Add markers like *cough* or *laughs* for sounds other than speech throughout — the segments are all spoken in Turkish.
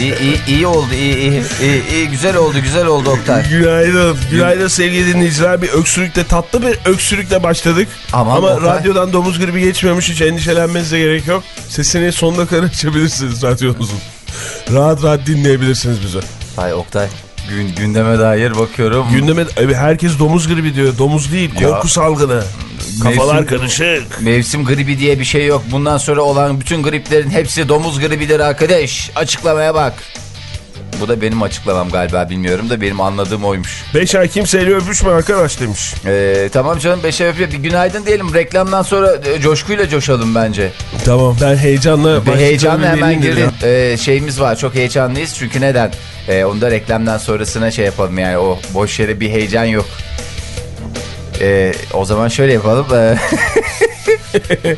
İyi, iyi, iyi oldu iyi, iyi, iyi, iyi, güzel oldu güzel oldu Oktay. Günaydın. Günaydın sevgili dinleyiciler. Bir öksürükle tatlı bir öksürükle başladık. Aman Ama Oktay. radyodan domuz gribi geçmiyormuş hiç endişelenmenize gerek yok. Sesini sonuna kadar *laughs* açabilirsiniz radyonuzun. Rahat rahat dinleyebilirsiniz bizi. Ay Oktay gün, gündeme dair bakıyorum. Gündeme Abi herkes domuz gribi diyor. Domuz değil Ya. korku salgını. Kafalar Mevsim- karışık. Mevsim gribi diye bir şey yok. Bundan sonra olan bütün griplerin hepsi domuz gribidir arkadaş. Açıklamaya bak. Bu da benim açıklamam galiba bilmiyorum da benim anladığım oymuş. Beş ay kimseyle öpüşme arkadaş demiş. Ee, tamam canım beşe öpüyor. Bir günaydın diyelim. Reklamdan sonra e, coşkuyla coşalım bence. Tamam ben heyecanla Bir heyecanla hemen girin. Ee, şeyimiz var çok heyecanlıyız. Çünkü neden? Ee, onu da reklamdan sonrasına şey yapalım yani o boş yere bir heyecan yok. Ee, o zaman şöyle yapalım. Ee, *laughs*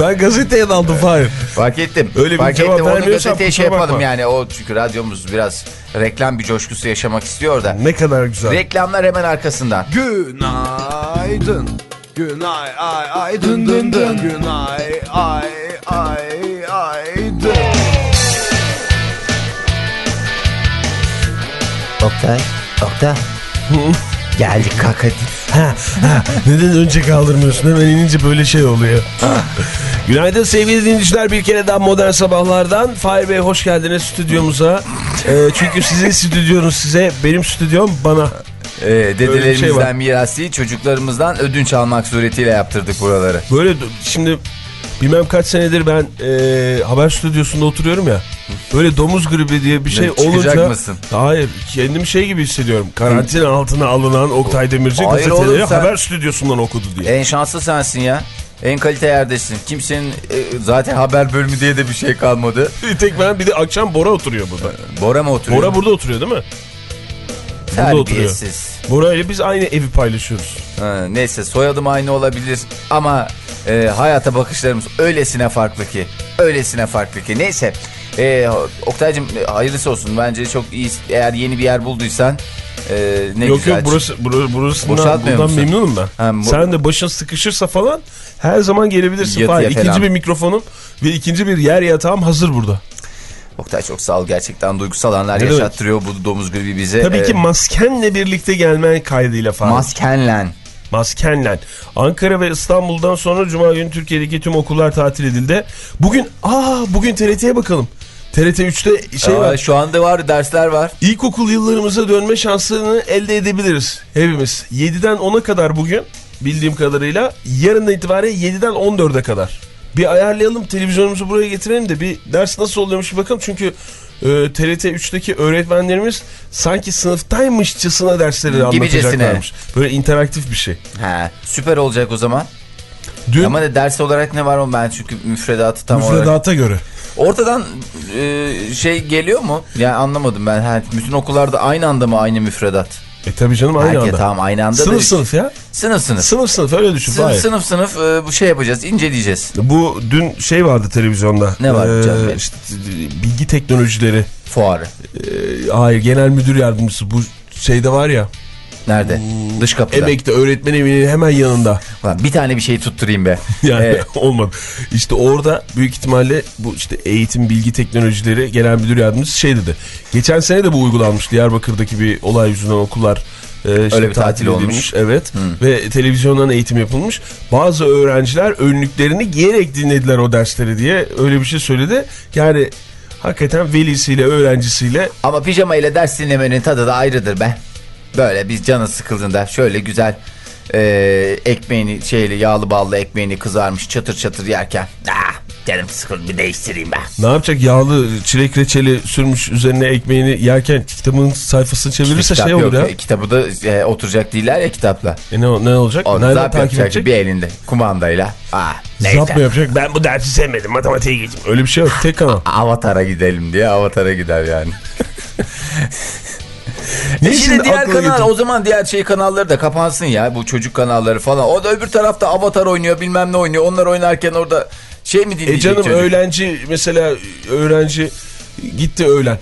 Ben gazeteye daldım Fahir. Fark ettim. Öyle bir Fark cevap ettim. Onu gazeteye şey yapalım bakma. yani. O çünkü radyomuz biraz reklam bir coşkusu yaşamak istiyor da. Ne kadar güzel. Reklamlar hemen arkasından. Günaydın. Günay ay ay dın dın dın. Günay ay ay ay Oktay, Oktay. *laughs* Geldik kalk hadi. Ha, ha. Neden önce kaldırmıyorsun? Hemen inince böyle şey oluyor. Günaydın sevgili dinleyiciler. Bir kere daha modern sabahlardan. Fahir Bey hoş geldiniz stüdyomuza. Ee, çünkü sizin stüdyonuz size, benim stüdyom bana. Ee, dedelerimizden şey var. miras değil çocuklarımızdan ödünç almak suretiyle yaptırdık buraları. Böyle şimdi bilmem kaç senedir ben e, haber stüdyosunda oturuyorum ya. Böyle domuz gribi diye bir şey Ne, olunca... mısın? Hayır kendimi şey gibi hissediyorum. Karantina altına alınan Oktay Demirci gazeteleri sen- haber stüdyosundan okudu diye. En şanslı sensin ya. En kalite yerdesin. Kimsenin e, zaten haber bölümü diye de bir şey kalmadı. Bir tek ben bir de akşam Bora oturuyor burada. Bora mı oturuyor? Bora burada oturuyor değil mi? burada oturuyor. Bora ile biz aynı evi paylaşıyoruz. Ha, neyse soyadım aynı olabilir ama e, hayata bakışlarımız öylesine farklı ki. Öylesine farklı ki. Neyse. E, Oktay'cığım e, hayırlısı olsun. Bence çok iyi. Eğer yeni bir yer bulduysan e, ne yok güzel. yok burası, burası burasından Boşaltmıyor bundan musun? memnunum ben. Ha, bu- Sen de başın sıkışırsa falan her zaman gelebilirsin. Fahir. İkinci falan. bir mikrofonum ve ikinci bir yer yatağım hazır burada. Oktay çok sağ ol. Gerçekten duygusal anlar demek? yaşattırıyor bu domuz gribi bize. Tabii E, ki maskenle birlikte gelmen kaydıyla Fahir. maskenlen. Maskenle. Ankara ve İstanbul'dan sonra Cuma günü Türkiye'deki tüm okullar tatil edildi. Bugün aa bugün TRT'ye bakalım. TRT 3'te şey Aa, var. şu anda var dersler var. İlkokul yıllarımıza dönme şansını elde edebiliriz hepimiz. 7'den 10'a kadar bugün bildiğim kadarıyla yarından itibaren 7'den 14'e kadar. Bir ayarlayalım televizyonumuzu buraya getirelim de bir ders nasıl oluyormuş bakalım. Çünkü e, TRT 3'teki öğretmenlerimiz sanki sınıftaymışçasına dersleri Gibicesine. anlatacaklarmış. Böyle interaktif bir şey. He, süper olacak o zaman. Dün Ama ders olarak ne var o ben çünkü müfredatı tam olarak. müfredata göre. Ortadan e, şey geliyor mu? Yani anlamadım ben. Ha, bütün okullarda aynı anda mı aynı müfredat? E tabii canım aynı Herkes anda. tamam aynı anda. Sınıf da- sınıf ya. Sınıf sınıf. Sınıf sınıf öyle düşün. Sınıf Hayır. sınıf, sınıf e, bu şey yapacağız, inceleyeceğiz. Bu dün şey vardı televizyonda. Ne var canım benim? işte, bilgi teknolojileri. Fuarı. Ee, hayır genel müdür yardımcısı bu şeyde var ya. Nerede? Hmm. Dış kapıda. Emek'te öğretmen evinin hemen yanında. Ulan bir tane bir şey tutturayım be. *laughs* Yani Evet. *laughs* olmadı. İşte orada büyük ihtimalle bu işte eğitim bilgi teknolojileri genel müdür yardımcısı şey dedi. Geçen sene de bu uygulanmış Diyarbakır'daki bir olay yüzünden okullar e, işte Öyle bir tatil edilmiş. olmuş. Evet ve televizyondan eğitim yapılmış. Bazı öğrenciler önlüklerini giyerek dinlediler o dersleri diye öyle bir şey söyledi. Yani hakikaten velisiyle öğrencisiyle Ama pijama ile ders dinlemenin tadı da ayrıdır be. Böyle biz canı sıkıldığında şöyle güzel e, ekmeğini şeyli yağlı ballı ekmeğini kızarmış çatır çatır yerken. Ah, canım sıkıldı bir değiştireyim ben. Ne yapacak yağlı çilek reçeli sürmüş üzerine ekmeğini yerken kitabın sayfasını çevirirse Kitap şey olur yok. ya. Kitabı da e, oturacak değiller ya kitapla. E ne, ne olacak? O Nereden takip yapacak edecek? bir elinde kumandayla. Aa, neyse. Zap mı yapacak? Ben bu dersi sevmedim matematiğe geçeyim. Öyle bir şey yok. Tek kanal. *laughs* Avatar'a gidelim diye Avatar'a gider yani. *laughs* *laughs* Ne E şimdi diğer kanal getirdi? o zaman diğer şey kanalları da kapansın ya bu çocuk kanalları falan. O da öbür tarafta Avatar oynuyor bilmem ne oynuyor. Onlar oynarken orada şey mi dinleyecek E canım çocuk? öğlenci mesela öğrenci gitti öğlen.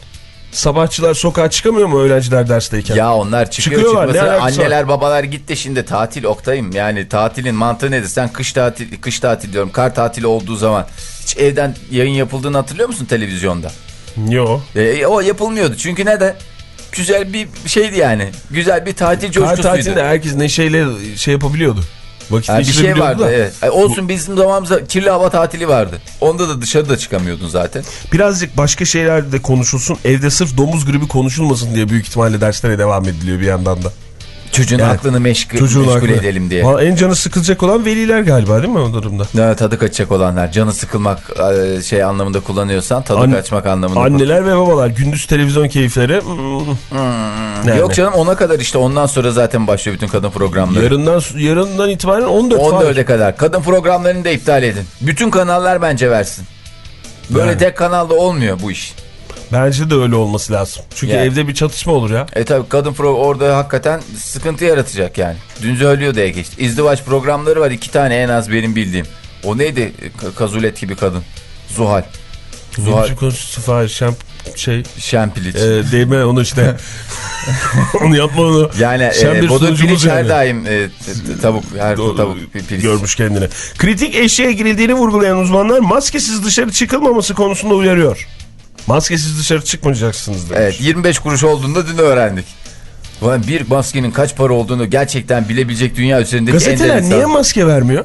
Sabahçılar sokağa çıkamıyor mu öğrenciler dersteyken? Ya onlar çıkıyor Çıkıyorlar, çıkmasa anneler babalar gitti şimdi tatil Oktay'ım. Yani tatilin mantığı nedir? Sen kış tatil, kış tatil diyorum kar tatili olduğu zaman hiç evden yayın yapıldığını hatırlıyor musun televizyonda? Yo. E, o yapılmıyordu çünkü ne de güzel bir şeydi yani. Güzel bir tatil Kar coşkusuydu. tatilinde herkes neşeyle şey yapabiliyordu. Vakit Ha, bir şey vardı da. evet. Olsun bizim zamanımızda kirli hava tatili vardı. Onda da dışarıda çıkamıyordun zaten. Birazcık başka şeyler de konuşulsun. Evde sırf domuz gribi konuşulmasın diye büyük ihtimalle derslere devam ediliyor bir yandan da. Çocuğun Yani, aklını meşgul, Çocuğun meşgul aklına. edelim diye. Valla en canı sıkılacak olan veliler galiba değil mi o durumda? Ne tadı kaçacak olanlar. Canı sıkılmak e, şey anlamında kullanıyorsan tadı An- kaçmak anlamında. Anneler ve babalar gündüz televizyon keyifleri. hmm, yani. Yok canım ona kadar işte ondan sonra zaten başlıyor bütün kadın programları. Yarından, yarından itibaren 14 falan. 14'e kadar. Kadın programlarını da iptal edin. Bütün kanallar bence versin. Böyle Yani. tek kanalda olmuyor bu iş. Bence de öyle olması lazım. Çünkü Yani. evde bir çatışma olur ya. E tabi kadın pro orada hakikaten sıkıntı yaratacak yani. Dün söylüyordu Ege işte. İzdivaç programları var iki tane en az benim bildiğim. O neydi? K- Kazulet gibi kadın. Zuhal. Zuhal konusu Fahir Şemp şey Şempiliç. e, değme onu işte. *laughs* *laughs* onu yapma onu. yani Sen e, Bodur Piliç her yani. daim e, tavuk, her Doğru, tavuk pi- piliç. görmüş kendini. Kritik eşeğe girildiğini vurgulayan uzmanlar maskesiz dışarı çıkılmaması konusunda uyarıyor. Maskesiz dışarı çıkmayacaksınız demiş. Evet 25 kuruş olduğunda dün öğrendik. Ulan bir maskenin kaç para olduğunu gerçekten bilebilecek dünya üzerindeki Gazeteler niye maske vermiyor?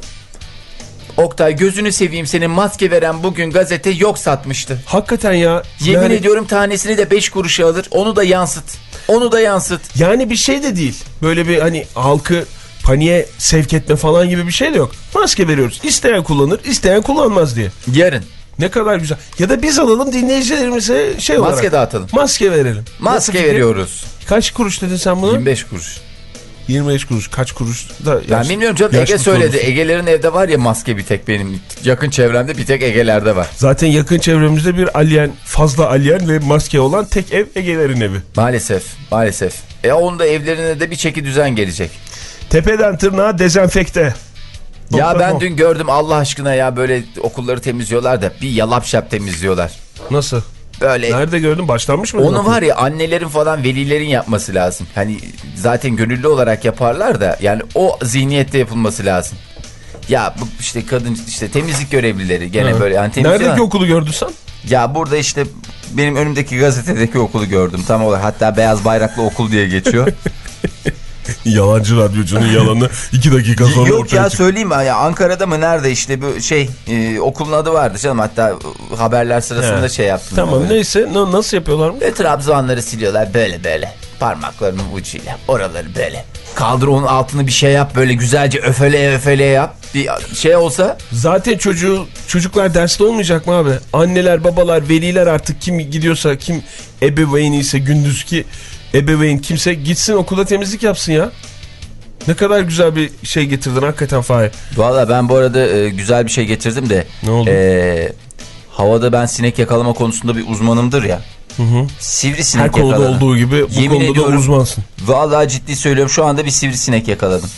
Oktay gözünü seveyim senin maske veren bugün gazete yok satmıştı. Hakikaten ya. Yemin yani, ediyorum tanesini de 5 kuruşa alır. Onu da yansıt. Onu da yansıt. Yani bir şey de değil. Böyle bir hani halkı paniğe sevk etme falan gibi bir şey de yok. Maske veriyoruz. İsteyen kullanır, isteyen kullanmaz diye. Yarın Ne kadar güzel. Ya da biz alalım dinleyicilerimize şey olarak. maske dağıtalım. Maske verelim. Maske Nasıl fikir? veriyoruz. Kaç kuruş dedin sen bunu? 25 kuruş. 25 kuruş. Kaç kuruş da Ben yaş- bilmiyorum canım Ege söyledi. konusu. Ege'lerin evde var ya maske bir tek benim. Yakın çevremde bir tek Ege'lerde var. Zaten yakın çevremizde bir alien, fazla alien ve maske olan tek ev Ege'lerin evi. Maalesef. Maalesef. E onun da evlerine de bir çeki düzen gelecek. Tepeden tırnağa dezenfekte. Ya ben dün gördüm Allah aşkına ya böyle okulları temizliyorlar da bir yalap şap temizliyorlar. Nasıl? Böyle Nerede gördün? Başlanmış mı? onu var ya annelerin falan velilerin yapması lazım. Hani zaten gönüllü olarak yaparlar da yani o zihniyette yapılması lazım. Ya bu işte kadın işte temizlik görevlileri gene Ha. böyle yani. Neredeki okulu gördün sen? Ya burada işte benim önümdeki gazetedeki okulu gördüm tam olarak. Hatta beyaz bayraklı okul diye geçiyor. *laughs* *laughs* Yalancı radyocunun yalanı 2 dakika sonra Yok ortaya ya çıktı. söyleyeyim? Ya Ankara'da mı nerede işte bu şey e, okulun adı vardı canım. Hatta haberler sırasında He. şey yaptım. Tamam Böyle. neyse na- nasıl yapıyorlar mı? Ve Trabzonları siliyorlar böyle böyle. Parmaklarının ucuyla. Oraları böyle. Kaldır onun altını bir şey yap böyle güzelce öfele öfele yap. Bir şey olsa Zaten çocuğu çocuklar derste olmayacak mı abi? Anneler, babalar, veliler artık kim gidiyorsa kim ebeveyni ise gündüzki ebeveyn kimse gitsin okulda temizlik yapsın ya. Ne kadar güzel bir şey getirdin hakikaten Fahir. Valla ben bu arada e, güzel bir şey getirdim de. Ne oldu? e, havada ben sinek yakalama konusunda bir uzmanımdır ya. Hı hı. Sivrisinek Her konuda yakaladım. olduğu gibi bu Yemin konuda da ediyorum. uzmansın. Vallahi ciddi söylüyorum şu anda bir sivrisinek yakaladım.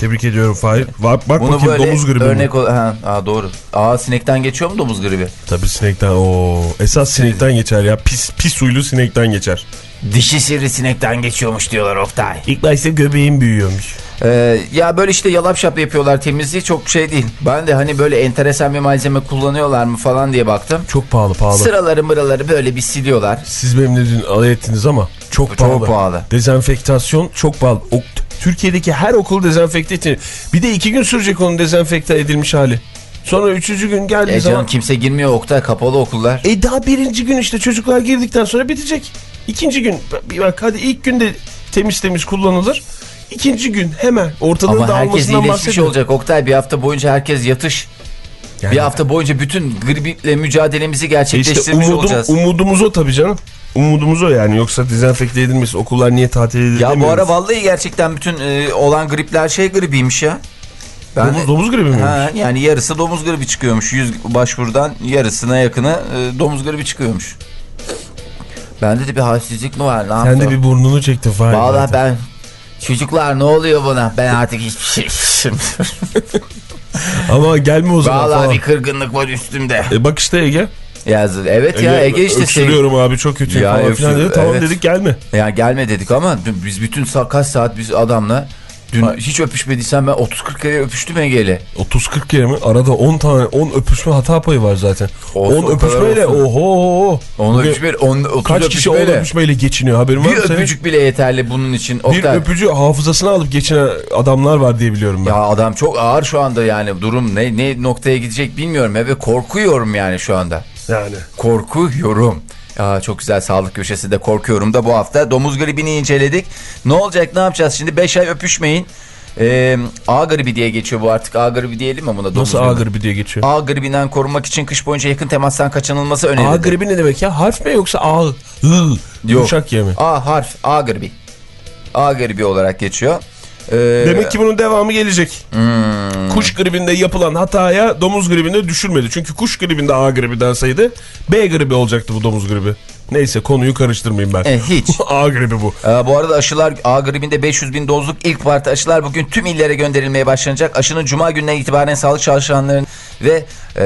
Tebrik ediyorum Fahir. Bak, bak Bunu bakayım böyle domuz gribi örnek mi? ha, ha, doğru. Aa sinekten geçiyor mu domuz gribi? Tabii sinekten o esas sinekten geçer ya. Pis pis suylu sinekten geçer. Dişi sivrisinekten geçiyormuş diyorlar Oktay. İlk başta göbeğin büyüyormuş. Ee, ya böyle işte yalap şap yapıyorlar temizliği çok şey değil. Ben de hani böyle enteresan bir malzeme kullanıyorlar mı falan diye baktım. Çok pahalı pahalı. Sıraları mıraları böyle bir siliyorlar. Siz benimle dün alay ettiniz ama çok Çok pahalı. pahalı. Dezenfektasyon çok pahalı. O, Türkiye'deki her okul dezenfekte edilmiş. Bir de iki gün sürecek onun dezenfekte edilmiş hali. Sonra üçüncü gün geldiği E zaman... canım kimse girmiyor Oktay kapalı okullar. E daha birinci gün işte çocuklar girdikten sonra bitecek. İkinci gün bir bak hadi ilk günde temiz temiz kullanılır. İkinci gün hemen ortalığın Ama herkes iyileşmiş olacak Oktay bir hafta boyunca herkes yatış. Yani- Bir hafta boyunca bütün griple mücadelemizi İşte gerçekleştirmiş umudum, olacağız. umudumuz o tabii canım. Umudumuz o yani. Yoksa dezenfekte edilmesi okullar niye tatil edildi ya bu ara vallahi gerçekten bütün e, olan gripler şey gribiymiş ya. Ben Domuz, domuz gribi mi? Ha, yani yarısı domuz gribi çıkıyormuş. 100 başvurudan yarısına yakını e, domuz gribi çıkıyormuş. Bende de bir halsizlik mi var? Ne Sen de bir burnunu çektin Fahir. Vallahi ben çocuklar ne oluyor buna? Ben artık hiçbir şey. *laughs* Ama gelme o zaman Vallahi falan. bir kırgınlık var üstümde. E bak işte Ege. Ya, evet ya Ege işte sev- Öksürüyorum abi çok kötü Ya falan öksür- filan dedi. Tamam evet. dedik gelme. Ya gelme dedik ama biz bütün kaç saat biz adamla dün hiç öpüşmediysen ben 30-40 kere öpüştüm Ege'yle. 30-40 kere mi? Arada 10 tane 10 öpüşme hata payı var zaten. Olsun, 10 o kadar öpüşmeyle oho. Onu Bugün öpüşme, on, 30 Kaç kişi 10 öpüşmeyle. geçiniyor haberin var Bir mı senin? öpücük bile yeterli bunun için. Bir Oktay. öpücü hafızasını alıp geçinen adamlar var diye biliyorum ben. Ya adam çok ağır şu anda yani durum ne ne noktaya gidecek bilmiyorum ve korkuyorum yani şu anda. Yani. Korkuyorum. Ya çok güzel sağlık köşesi de korkuyorum da bu hafta domuz gribini inceledik. Ne olacak ne yapacağız şimdi 5 ay öpüşmeyin. Ee, A gribi diye geçiyor bu artık A gribi diyelim mi buna? domuz Nasıl? A gribi diye geçiyor? A gribinden korunmak için kış boyunca yakın temastan kaçınılması önerilir. A gribi ne demek ya? Harf mi yoksa A, I, yumuşak ye mi? A harf A gribi. A gribi olarak geçiyor. Ee, Demek ki bunun devamı gelecek. hmm, Kuş gribinde yapılan hataya domuz gribinde düşürmedi. Çünkü kuş gribinde A gribi denseydi B gribi olacaktı bu domuz gribi. Neyse konuyu karıştırmayayım ben. e, hiç. *laughs* A gribi bu. Ee, bu arada aşılar A gribinde 500 bin dozluk ilk parti aşılar bugün tüm illere gönderilmeye başlanacak. Aşının cuma gününe itibaren sağlık çalışanların ve e,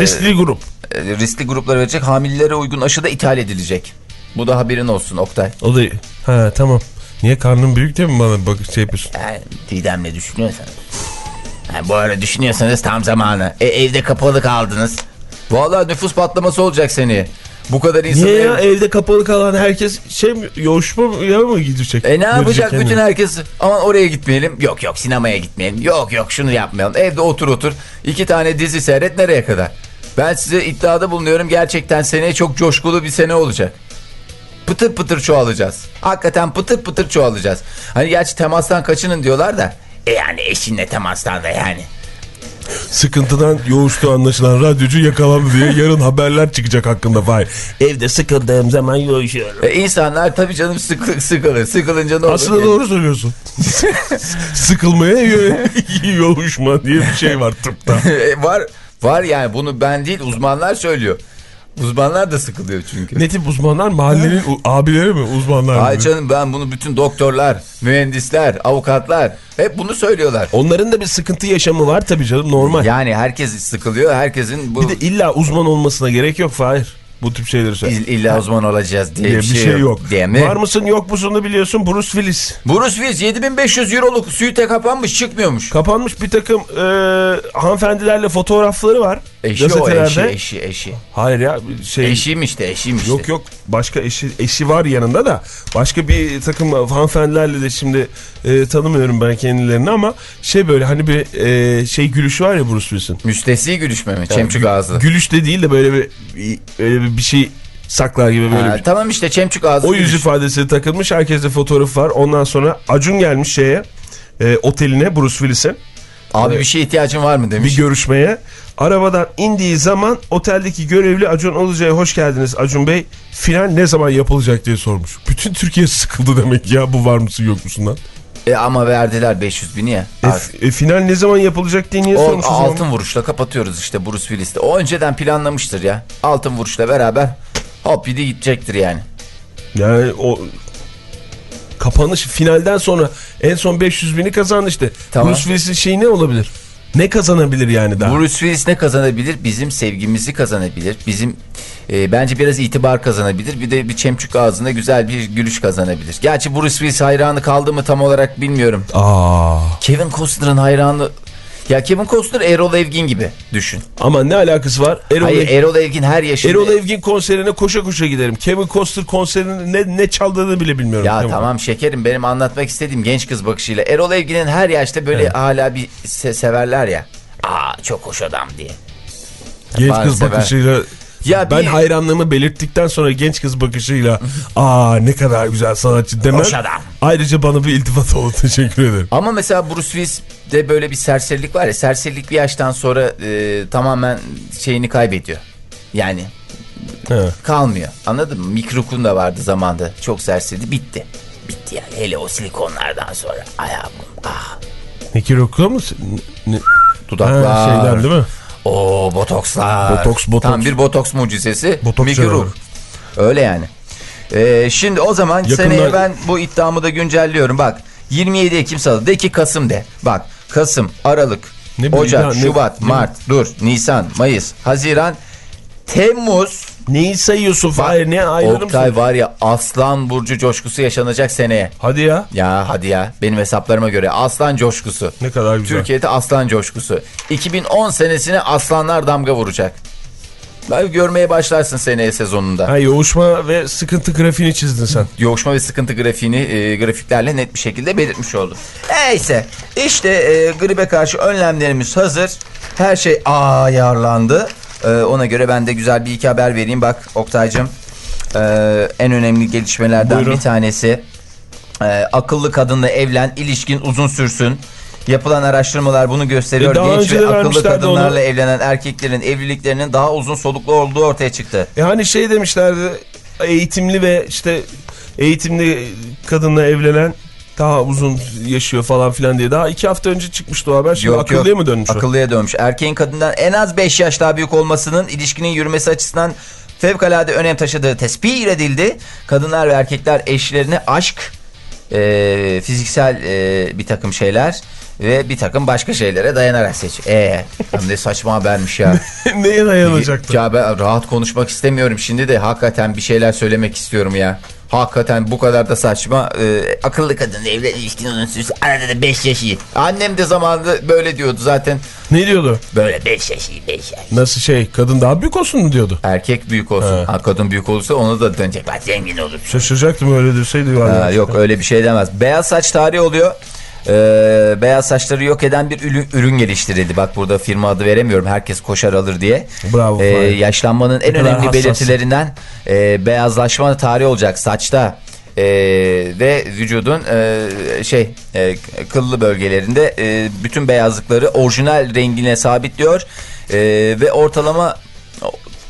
Riskli grup. e, riskli gruplara verecek hamilelere uygun aşı da ithal edilecek. Bu da haberin olsun Oktay. O da ha tamam. Niye karnın büyük diye mi bana bak şey yapıyorsun? Yani Didem'le düşünüyorsanız. Yani bu ara düşünüyorsanız tam zamanı. E, evde kapalı kaldınız. Vallahi nüfus patlaması olacak seni. Bu kadar insan Niye ev- ya evde kapalı kalan herkes şey mi yoğuşma ya mı gidecek? E ne yapacak kendini? bütün herkes? Aman oraya gitmeyelim. Yok yok sinemaya gitmeyelim. Yok yok şunu yapmayalım. Evde otur otur. iki tane dizi seyret nereye kadar? Ben size iddiada bulunuyorum. Gerçekten seneye çok coşkulu bir sene olacak. Pıtır pıtır çoğalacağız. Hakikaten pıtır pıtır çoğalacağız. Hani gerçi temastan kaçının diyorlar da. E yani eşinle temastan da yani. Sıkıntıdan yoğuştu anlaşılan radyocu yakalandı diye yarın haberler çıkacak hakkında vay. Evde sıkıldığım zaman yoğuşuyorum. E insanlar tabii canım sıkı, sıkılır. Sıkılınca ne olur? Aslında E, doğru söylüyorsun. *laughs* Sıkılmaya yo- *laughs* yoğuşma diye bir şey var tıpta. E, var var yani bunu ben değil uzmanlar söylüyor. Uzmanlar da sıkılıyor çünkü. Ne tip uzmanlar? Mahallenin abileri mi? Uzmanlar mı? Canım ben bunu bütün doktorlar, mühendisler, avukatlar hep bunu söylüyorlar. Onların da bir sıkıntı yaşamı var tabii canım normal. Yani herkes sıkılıyor. Herkesin bu Bir de illa uzman olmasına gerek yok Fahir. Bu tip şeyleri söyle. İll- illa uzman olacağız diye, diye bir şey yok. Diye mi? Var mısın yok musun da biliyorsun Bruce Willis. Bruce Willis 7500 euroluk suite kapanmış çıkmıyormuş. Kapanmış bir takım e, hanımefendilerle fotoğrafları var. Eşi o eşi eşi eşi. Hayır ya şey. Eşiymiş de eşiymiş Yok de. yok başka eşi eşi var yanında da başka bir takım hanımefendilerle de şimdi e, tanımıyorum ben kendilerini ama şey böyle hani bir e, şey gülüşü var ya Bruce Willis'in. Müstesni gülüşme mi? Yani Çemçük ağzı. Gülüş de değil de böyle bir, böyle bir, bir şey saklar gibi böyle Ha, bir tamam işte çemçük ağzı. O yüz gülüş. ifadesi takılmış. Herkeste fotoğrafı var. Ondan sonra Acun gelmiş şeye e, oteline Bruce Willis'in Abi bir şeye ihtiyacın var mı bir demiş. görüşmeye. Arabadan indiği zaman oteldeki görevli Acun Ilıca'ya hoş geldiniz Acun Bey. Final ne zaman yapılacak diye sormuş. Bütün Türkiye sıkıldı demek ya bu var mısın yok musundan. E, ama verdiler 500 bini ya. E, e, final ne zaman yapılacak diye niye O sormuş o zaman? altın vuruşla kapatıyoruz işte Bruce Willis'te. O önceden planlamıştır ya. Altın vuruşla beraber hop yedi gidecektir yani. Yani o kapanış finalden sonra en son 500 bini kazandı işte. Tamam. Bruce Willis'in şeyi ne olabilir? Ne kazanabilir yani daha? Bruce Willis ne kazanabilir? Bizim sevgimizi kazanabilir. Bizim e, bence biraz itibar kazanabilir. Bir de bir çemçük ağzında güzel bir gülüş kazanabilir. Gerçi Bruce Willis hayranı kaldı mı tam olarak bilmiyorum. Aa. Kevin Costner'ın hayranı... Ya Kevin Costner Erol Evgin gibi düşün. Ama ne alakası var? Erol, Hayır Evgin, Erol Evgin her yaşında... Erol Evgin konserine koşa koşa giderim. Kevin Costner konserinin ne, ne çaldığını bile bilmiyorum. Ya Kevin. tamam şekerim benim anlatmak istediğim genç kız bakışıyla. Erol Evgin'in her yaşta böyle hala bir se- severler ya. Aa çok hoş adam diye. Genç Bari kız sever. bakışıyla Ya ben bir- hayranlığımı belirttikten sonra genç kız bakışıyla aa ne kadar güzel sanatçı adam. Ayrıca bana bir iltifat oldu. *laughs* Teşekkür ederim. Ama mesela Bruce Willis'de böyle bir serserilik var ya. Serserilik bir yaştan sonra e, tamamen şeyini kaybediyor. Yani He. kalmıyor. Anladın mı? Mikrokun da vardı zamanda. Çok serserdi. Bitti. Bitti yani. Hele o silikonlardan sonra. Ayağım. Ah. Rokko mu? Ne? Dudaklar. Ha, şeyden değil mi? Oo botokslar. Botoks, botoks. Tam bir botoks mucizesi. Botoks canavarı. Öyle yani. Ee, şimdi o zaman Yakında- seneye ben bu iddiamı da güncelliyorum. Bak 27 Ekim Salı de ki Kasım de. Bak Kasım, Aralık, Ne Ocak, ne- Şubat, ne- Mart, dur, Nisan, Mayıs, Haziran, Temmuz. Neyi sayıyorsun Fahir? Ne ayrılır Oktay mısın? var ya Aslan Burcu coşkusu yaşanacak seneye. Hadi ya. Ya hadi ya benim hesaplarıma göre aslan coşkusu. Ne kadar güzel. Türkiye'de aslan coşkusu. 2010 senesine aslanlar damga vuracak. Ben görmeye başlarsın seneye sezonunda. Ha, yoğuşma ve sıkıntı grafiğini çizdin sen. Yoğuşma ve sıkıntı grafiğini e, grafiklerle net bir şekilde belirtmiş oldum. Neyse işte e, gribe karşı önlemlerimiz hazır. Her şey ayarlandı. E, ona göre ben de güzel bir iki haber vereyim. Bak Oktay'cım e, en önemli gelişmelerden Buyurun. bir tanesi. E, akıllı kadınla evlen, ilişkin uzun sürsün. Yapılan araştırmalar bunu gösteriyor. E, daha Genç ve akıllı kadınlarla onu. evlenen erkeklerin evliliklerinin daha uzun soluklu olduğu ortaya çıktı. E hani şey demişlerdi eğitimli ve işte eğitimli kadınla evlenen daha uzun yaşıyor falan filan diye. Daha iki hafta önce çıkmıştı o haber. Şimdi akıllıya mı dönmüş? Akıllıya dönmüş. Erkeğin kadından en az 5 yaş daha büyük olmasının ilişkinin yürümesi açısından fevkalade önem taşıdığı tespit edildi. Kadınlar ve erkekler eşlerine aşk, e, fiziksel e, bir takım şeyler ve bir takım başka şeylere dayanarak seçiyor. Eee ne saçma habermiş ya. *laughs* Neye dayanacaktı? ya ben rahat konuşmak istemiyorum şimdi de hakikaten bir şeyler söylemek istiyorum ya. Hakikaten bu kadar da saçma. Ee, akıllı kadın evle ilişkin uzun süresi arada da 5 yaş iyi. Annem de zamanında böyle diyordu zaten. Ne diyordu? Böyle 5 yaş iyi 5 yaş. Nasıl şey kadın daha büyük olsun mu diyordu? Erkek büyük olsun. He. Ha, kadın büyük olursa onu da dönecek. Bak zengin olur. Şaşıracaktım öyle deseydi. Ha, yok öyle bir şey demez. Beyaz saç tarihi oluyor. Ee, beyaz saçları yok eden bir ürün, ürün geliştirildi. Bak burada firma adı veremiyorum. Herkes koşar alır diye. Bravo, Fahir. yaşlanmanın en önemli hassas. belirtilerinden e, beyazlaşma tarihi olacak saçta. e, ve vücudun e, şey e, kıllı bölgelerinde e, bütün beyazlıkları orijinal rengine sabitliyor E, ve ortalama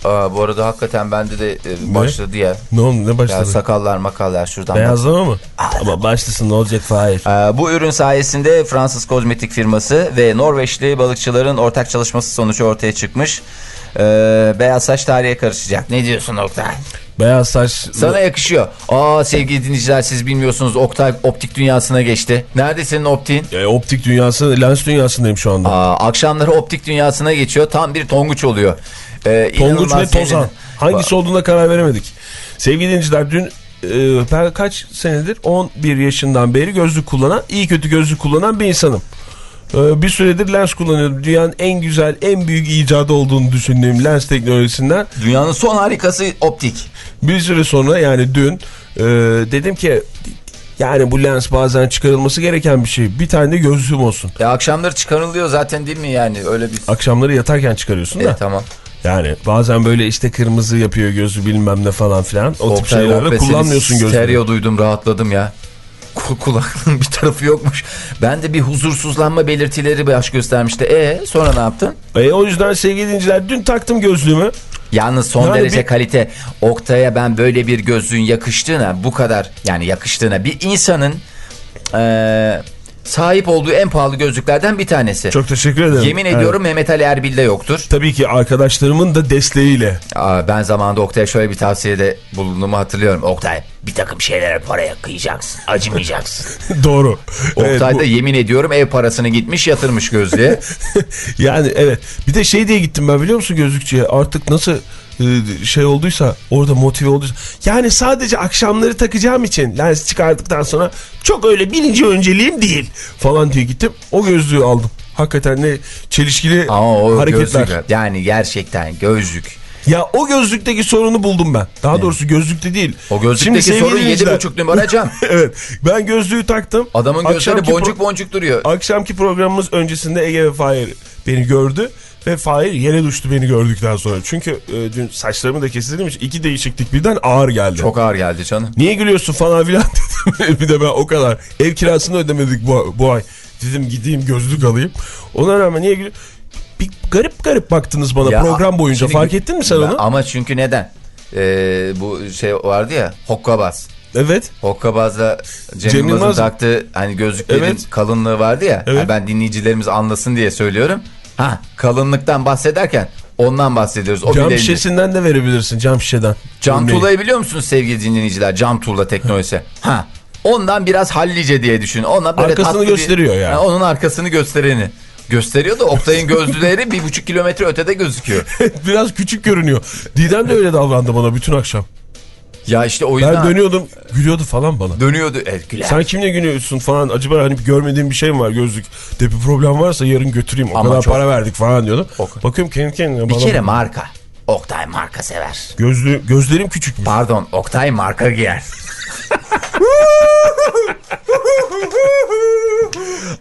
Aa, bu arada hakikaten bende de e, başladı ya. Ne oldu ne Ya başladı? sakallar makallar şuradan. Beyazlama mı? Ama başlasın ne olacak Fahir? Ee, bu ürün sayesinde Fransız kozmetik firması ve Norveçli balıkçıların ortak çalışması sonucu ortaya çıkmış. Ee, beyaz saç tarihe karışacak. Ne diyorsun Oktay? Beyaz saç. Sana yakışıyor. Aa sevgili dinleyiciler siz bilmiyorsunuz Oktay optik dünyasına geçti. Nerede senin optiğin? E, optik dünyası, lens dünyasındayım şu anda. Aa, akşamları optik dünyasına geçiyor. Tam bir tonguç oluyor. Ee, Tonguç ve Tozan. Hangisi olduğuna karar veremedik. Sevgili dinleyiciler dün e, ben kaç senedir 11 yaşından beri gözlük kullanan, iyi kötü gözlük kullanan bir insanım. E, bir süredir lens kullanıyorum. Dünyanın en güzel, en büyük icadı olduğunu düşündüğüm lens teknolojisinden Dünyanın son harikası optik. bir süre sonra yani dün e, dedim ki yani bu lens bazen çıkarılması gereken bir şey. Bir tane de gözlüğüm olsun. Ya akşamları çıkarılıyor zaten değil mi yani öyle bir... Akşamları yatarken çıkarıyorsun da. Evet tamam. Yani bazen böyle işte kırmızı yapıyor gözü bilmem ne falan filan. O tip Oktay şeylerle kullanmıyorsun gözlüğü. Stereo duydum rahatladım ya. Kul kulaklığın *laughs* bir tarafı yokmuş. Ben de bir huzursuzlanma belirtileri baş göstermişti. E sonra ne yaptın? E, o yüzden sevgili dinleyiciler dün taktım gözlüğümü. Yalnız son Yani derece bir- kalite. Oktay'a ben böyle bir gözlüğün yakıştığına bu kadar yani yakıştığına bir insanın eee, sahip olduğu en pahalı gözlüklerden bir tanesi. Çok teşekkür ederim. Yemin Evet. ediyorum Mehmet Ali Erbil'de yoktur. Tabii ki arkadaşlarımın da desteğiyle. Aa, ben zamanında Oktay'a şöyle bir tavsiyede bulunduğumu hatırlıyorum. Oktay bir takım şeylere paraya kıyacaksın. Acımayacaksın. *laughs* Doğru. Evet, Oktay bu- da yemin ediyorum ev parasını gitmiş yatırmış gözlüğe. *laughs* yani evet. Bir de şey diye gittim ben biliyor musun gözlükçüye? Artık nasıl şey olduysa orada motive olduysa. Yani sadece akşamları takacağım için lens çıkardıktan sonra çok öyle birinci önceliğim değil falan diye gittim. O gözlüğü aldım. Hakikaten ne çelişkili Ama o hareketler. gözlük yani gerçekten gözlük. Ya o gözlükteki sorunu buldum ben. Daha doğrusu gözlükte değil. O gözlükteki Şimdi sorun dinleyiciler- 7,5 numara cam. *laughs* evet. Ben gözlüğü taktım. Adamın gözleri boncuk boncuk duruyor. Akşamki programımız öncesinde Ege ve Fahir beni gördü. Ve Fahir yere düştü beni gördükten sonra. Çünkü e, dün saçlarımı da kestirdiğim için iki değişiklik birden ağır geldi. Çok ağır geldi canım. Niye gülüyorsun falan filan *laughs* dedi. bir de ben o kadar. Ev kirasını ödemedik bu, bu ay. Dedim gideyim gözlük alayım. Ona rağmen niye gülüyor? Bir garip garip baktınız bana Ya, program boyunca. şimdi- Fark ettin mi sen onu? Ama çünkü neden? Ee, bu şey vardı ya hokkabaz. Evet. Hokkabaz'la Cem, Cem Yılmaz'ın Yılmaz- taktığı hani gözlüklerin Evet. kalınlığı vardı ya. Evet. Ha, ben dinleyicilerimiz anlasın diye söylüyorum. Ha kalınlıktan bahsederken ondan bahsediyoruz. O Cam şişesinden de verebilirsin cam şişeden. Cam tuğlayı biliyor musunuz sevgili dinleyiciler? Cam tuğla teknolojisi. Ha. Ondan biraz hallice diye düşünün. Ona böyle Arkasını bir- gösteriyor yani. Ha, onun arkasını göstereni. Gösteriyor da Oktay'ın gözlüleri bir buçuk kilometre ötede gözüküyor. *laughs* Biraz küçük görünüyor. Didem de öyle davrandı bana bütün akşam. Ya işte o yüzden Ben dönüyordum gülüyordu falan bana. dönüyordu. Evet, güler. Sen kimle gülüyorsun falan acaba hani görmediğim bir şey mi var gözlük de bir problem varsa yarın götüreyim o Ama kadar çok- para verdik falan diyordu. O- Bakıyorum kendi kendine Bir bana kere marka. Oktay marka sever. gözlü, gözlerim küçükmüş. Pardon Oktay marka giyer. *laughs*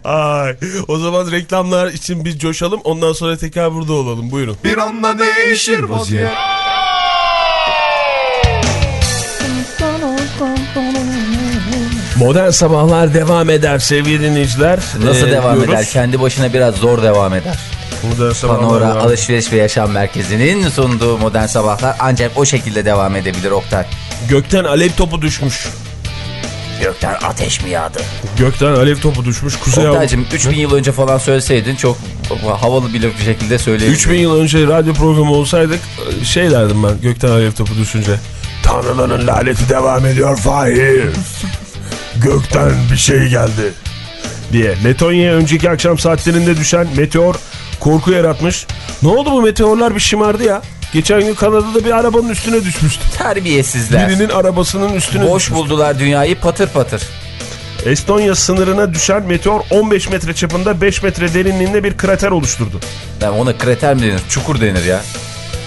Ay, o zaman reklamlar için biz coşalım ondan sonra tekrar burada olalım buyurun. Bir anda değişir vaziyet Modern sabahlar devam eder sevgili dinleyiciler. Nasıl Ee, devam diyoruz. eder? Kendi başına biraz zor devam eder. Modern sabahlar Panora devam- Alışveriş ve Yaşam Merkezi'nin sunduğu modern sabahlar ancak o şekilde devam edebilir Oktay. Gökten alev topu düşmüş. Gökten ateş mi yağdı? Gökten alev topu düşmüş. Kuzey Oktay'cım 3000 yıl önce falan söyleseydin çok havalı bir şekilde söyleyebilirdin. 3000 yıl önce radyo programı olsaydık şey derdim ben gökten alev topu düşünce. Tanrıların laneti devam ediyor Fahir. Gökten bir şey geldi. Diye. Letonya'ya önceki akşam saatlerinde düşen meteor korku yaratmış. Ne oldu bu meteorlar bir şımardı ya. Geçen gün Kanada'da bir arabanın üstüne düşmüştü. Terbiyesizler. Birinin arabasının üstüne Boş düşmüştü. buldular dünyayı patır patır. Estonya sınırına düşen meteor 15 metre çapında 5 metre derinliğinde bir krater oluşturdu. Yani ona krater mi denir? Çukur denir ya.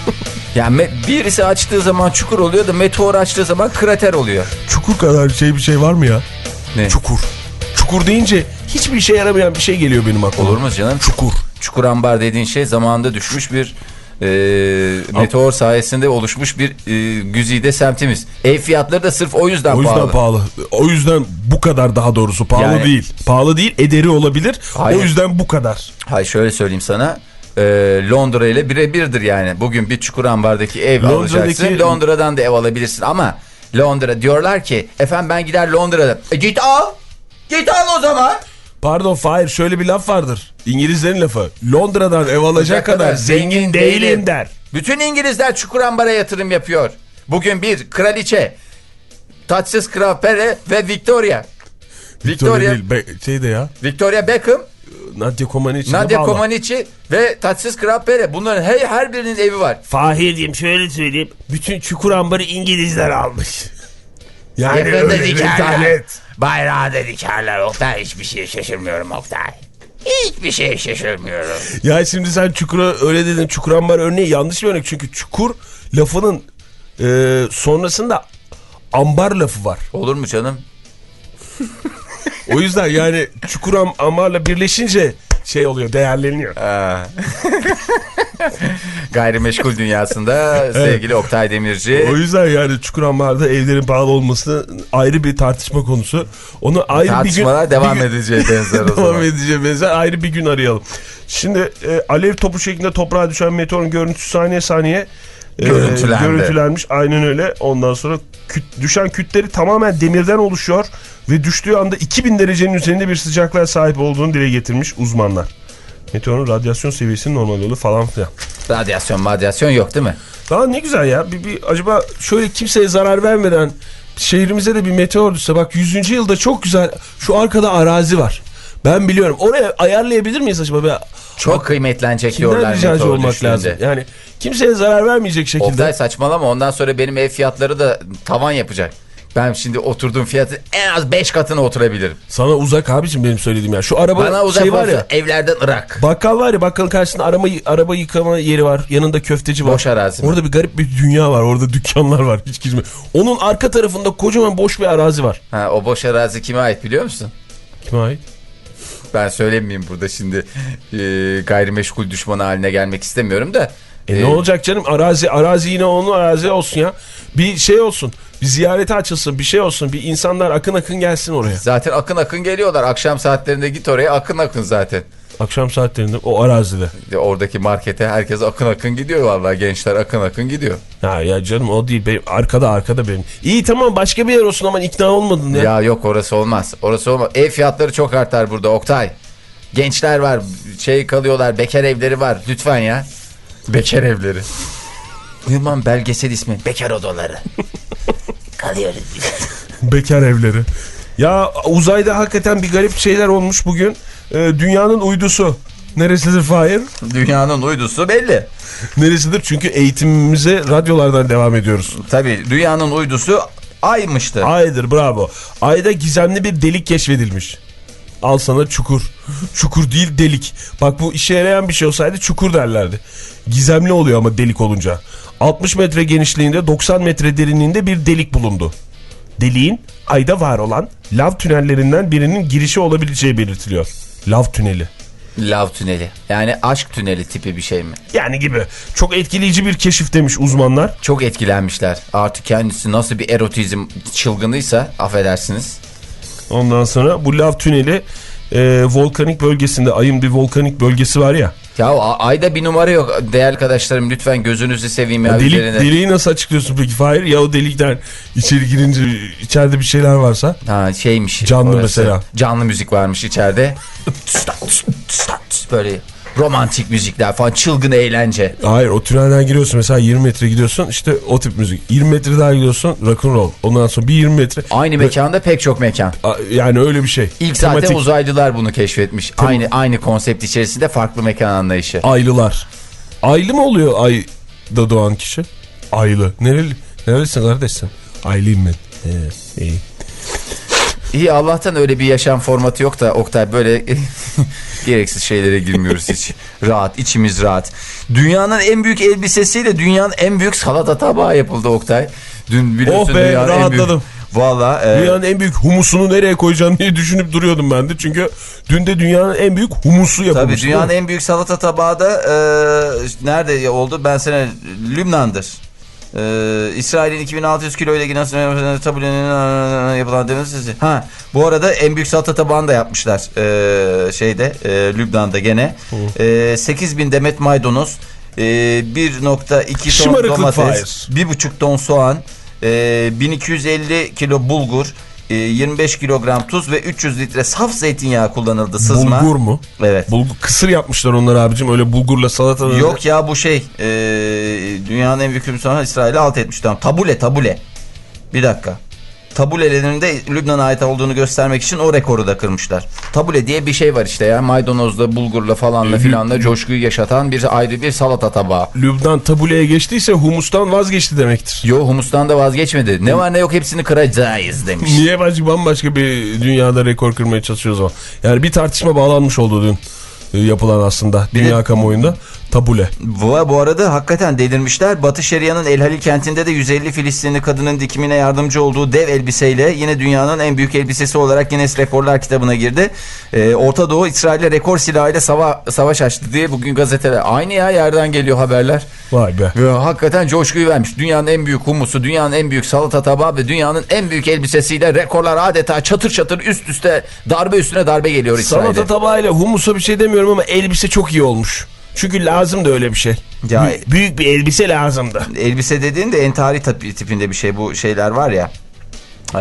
*laughs* yani birisi açtığı zaman çukur oluyor da meteor açtığı zaman krater oluyor. Çukur kadar şey bir şey var mı ya? Ne? Çukur. Çukur deyince hiçbir işe yaramayan bir şey geliyor benim aklıma. Olur mu canım? Çukur. Çukur ambar dediğin şey zamanında düşmüş bir e, meteor sayesinde oluşmuş bir e, güzide semtimiz. Ev fiyatları da sırf o yüzden, O yüzden pahalı. pahalı. O yüzden bu kadar daha doğrusu pahalı Yani- değil. Pahalı değil ederi olabilir. Hayır. O yüzden bu kadar. Hayır şöyle söyleyeyim sana. E, Londra ile birebirdir yani. Bugün bir çukur ambardaki ev Londra'daki- alacaksın. Londra'dan da ev alabilirsin ama Londra diyorlar ki efendim ben gider Londra'da. E git al. Git al o zaman. Pardon Fahir şöyle bir laf vardır. İngilizlerin lafı. Londra'dan ev alacak kadar zengin değilim der. Bütün İngilizler çukur ambara yatırım yapıyor. Bugün bir kraliçe, taçsız kral Pere ve Victoria. Victoria, değil. Be şey de ya. Victoria Beckham, Nadia Comaneci. Nadia. Comaneci ve taçsız kral Pere. Bunların her, her birinin evi var. Fahir'cim şöyle söyleyeyim. Bütün çukur ambarı İngilizler almış. *laughs* Yani Yakında öyle rezalet. Bayrağı da dikerler Oktay. Hiçbir şeye şaşırmıyorum Oktay. Hiçbir şeye şaşırmıyorum. Ya şimdi sen çukura öyle dedin. Çukur ambar örneği yanlış bir örnek. Çünkü çukur lafının e, sonrasında ambar lafı var. Olur mu canım? *laughs* O yüzden yani çukur am amarla birleşince şey oluyor değerleniyor. Gayrimeşgul dünyasında sevgili Oktay Demirci. O yüzden yani çukur ambarda evlerin pahalı olması ayrı bir tartışma konusu. Onu ayrı bir gün Tartışmalar devam bir gün- edeceği benzer o *laughs* devam zaman. edeceği benzer ayrı bir gün arayalım. Şimdi e, alev topu şeklinde toprağa düşen meteorun görüntüsü saniye saniye e, Görüntülendi. görüntülenmiş. Aynen öyle. Ondan sonra küt- düşen kütleri tamamen demirden oluşuyor ve düştüğü anda 2000 derecenin üzerinde bir sıcaklığa sahip olduğunu dile getirmiş uzmanlar. Meteorun radyasyon seviyesinin normal yolu falan filan. Radyasyon radyasyon yok değil mi? Daha ne güzel ya. Bir, bir, acaba şöyle kimseye zarar vermeden şehrimize de bir meteor düşse. Bak 100. yılda çok güzel şu arkada arazi var. Ben biliyorum. Oraya ayarlayabilir miyiz acaba? Be? Çok kıymetlenecek Kimden diyorlar meteor olmak lazım? Yani kimseye zarar vermeyecek şekilde. Oktay saçmalama ondan sonra benim ev fiyatları da tavan yapacak. Ben şimdi oturduğum fiyatı en az 5 katına oturabilirim. Sana uzak abicim benim söylediğim ya. Şu araba Bana uzak şey var ya. evlerden Irak. Bakkal var ya bakkalın karşısında araba, araba yıkama yeri var. Yanında köfteci var. Boş arazi mi? Orada bir garip bir dünya var. Orada dükkanlar var. Hiç girme. Onun arka tarafında kocaman boş bir arazi var. Ha, o boş arazi kime ait biliyor musun? Kime ait? Ben söylemeyeyim burada şimdi e, gayrimeşgul düşmanı haline gelmek istemiyorum da E Ee, ne olacak canım arazi arazi yine onun arazi olsun ya. Bir şey olsun. Bir ziyarete açılsın bir şey olsun. Bir insanlar akın akın gelsin oraya. Zaten akın akın geliyorlar. Akşam saatlerinde git oraya akın akın zaten. Akşam saatlerinde o arazide. Oradaki markete herkes akın akın gidiyor vallahi gençler akın akın gidiyor. Ha ya canım o değil. Benim, arkada arkada benim. İyi tamam başka bir yer olsun ama ikna olmadın ya. Ya yok orası olmaz. Orası olmaz. Ev fiyatları çok artar burada Oktay. Gençler var, şey kalıyorlar, bekar evleri var. Lütfen ya. Bekar evleri. *laughs* Yılman belgesel ismi. Bekar odaları. *laughs* Kalıyoruz. Bekar evleri. Ya uzayda hakikaten bir garip şeyler olmuş bugün. Ee, dünyanın uydusu. Neresidir Fahir? Dünyanın uydusu belli. Neresidir? Çünkü eğitimimize radyolardan devam ediyoruz. Tabii dünyanın uydusu aymıştı. Aydır bravo. Ayda gizemli bir delik keşfedilmiş. Al sana çukur. Çukur değil delik. Bak bu işe yarayan bir şey olsaydı çukur derlerdi. Gizemli oluyor ama delik olunca. 60 metre genişliğinde 90 metre derinliğinde bir delik bulundu. Deliğin ayda var olan lav tünellerinden birinin girişi olabileceği belirtiliyor. Lav tüneli. Lav tüneli. Yani aşk tüneli tipi bir şey mi? Yani gibi. Çok etkileyici bir keşif demiş uzmanlar. Çok etkilenmişler. Artık kendisi nasıl bir erotizm çılgınıysa affedersiniz. Ondan sonra bu lav tüneli e, volkanik bölgesinde ayın bir volkanik bölgesi var ya. Ya ayda bir numara yok. Değerli arkadaşlarım lütfen gözünüzü seveyim ya. Delik, üzerine. deliği nasıl açıklıyorsun peki Fahir? Ya o delikten içeri girince içeride bir şeyler varsa? Ha şeymiş. Canlı mesela. Canlı müzik varmış içeride. *laughs* Böyle romantik müzikler falan çılgın eğlence. Hayır o tünelden giriyorsun mesela 20 metre gidiyorsun işte o tip müzik. 20 metre daha gidiyorsun rock'n'roll. Ondan sonra bir 20 metre. Aynı mekanda pek çok mekan. Yani öyle bir şey. İlk zaten Tematik uzaylılar bunu keşfetmiş. Aynı aynı konsept içerisinde farklı mekan anlayışı. aylılar. Aylı mı oluyor ayda doğan kişi? Aylı. Nereli? Nerelisin kardeşsin? Aylıyım ben. He, iyi. İyi Allah'tan öyle bir yaşam formatı yok da Oktay böyle *laughs* gereksiz şeylere girmiyoruz hiç. rahat, içimiz rahat. Dünyanın en büyük elbisesiyle dünyanın en büyük salata tabağı yapıldı Oktay. Dün biliyorsun Oh be, dünyanın en büyük... rahatladım. Valla e, Dünyanın en büyük humusunu nereye koyacağım diye düşünüp duruyordum ben de. Çünkü dün de dünyanın en büyük humusu yapılmış. tabii dünyanın en büyük salata tabağı da e, nerede oldu? Ben sana Lübnan'dır. E, İsrail'in 2600 kilo ile Guinness tabulenin yapılan demir sesi. Ha, bu arada en büyük salata tabağını da yapmışlar e, şeyde e, Lübnan'da gene. E, 8000 demet maydanoz, e, 1.2 ton domates, Fahir. 1.5 ton soğan, e, 1250 kilo bulgur, e, 25 kilogram tuz ve 300 litre saf zeytinyağı kullanıldı sızma. Bulgur mu? Evet. Bulgur, kısır yapmışlar onlar abicim. Öyle bulgurla salata. Yok ya bu şey e, dünyanın en büyük sonra İsrail'i alt etmiş tamam. Tabule tabule. Bir dakika. Tabulelerinde Lübnan'a ait olduğunu göstermek için o rekoru da kırmışlar. Tabule diye bir şey var işte ya maydanozla bulgurla falanla filanla coşkuyu yaşatan bir ayrı bir salata tabağı. Lübnan tabuleye geçtiyse humustan vazgeçti demektir. Yo humustan da vazgeçmedi. Ne var ne yok hepsini kıracağız demiş. Niye bacı bambaşka bir dünyada rekor kırmaya çalışıyoruz ama. Yani bir tartışma bağlanmış oldu dün e, yapılan aslında dünya kamuoyunda tabule. Bu, bu arada hakikaten delirmişler. Batı Şeria'nın El Halil kentinde de 150 Filistinli kadının dikimine yardımcı olduğu dev elbiseyle yine dünyanın en büyük elbisesi olarak Guinness Rekorlar kitabına girdi. Ee, Orta Doğu İsrail'le rekor silahıyla sava savaş açtı diye bugün gazeteler. Aynı ya yerden geliyor haberler. Vay be. Ve hakikaten coşkuyu vermiş. Dünyanın en büyük humusu, dünyanın en büyük salata tabağı ve dünyanın en büyük elbisesiyle rekorlar adeta çatır çatır üst üste darbe üstüne darbe geliyor İsrail'e. Salata tabağıyla humusa bir şey demiyorum ama elbise çok iyi olmuş. Çünkü lazım da öyle bir şey. Ya- Büyük, büyük bir elbise lazımdı. Elbise dediğin de entari tipinde bir şey. Bu şeyler var ya. Ee,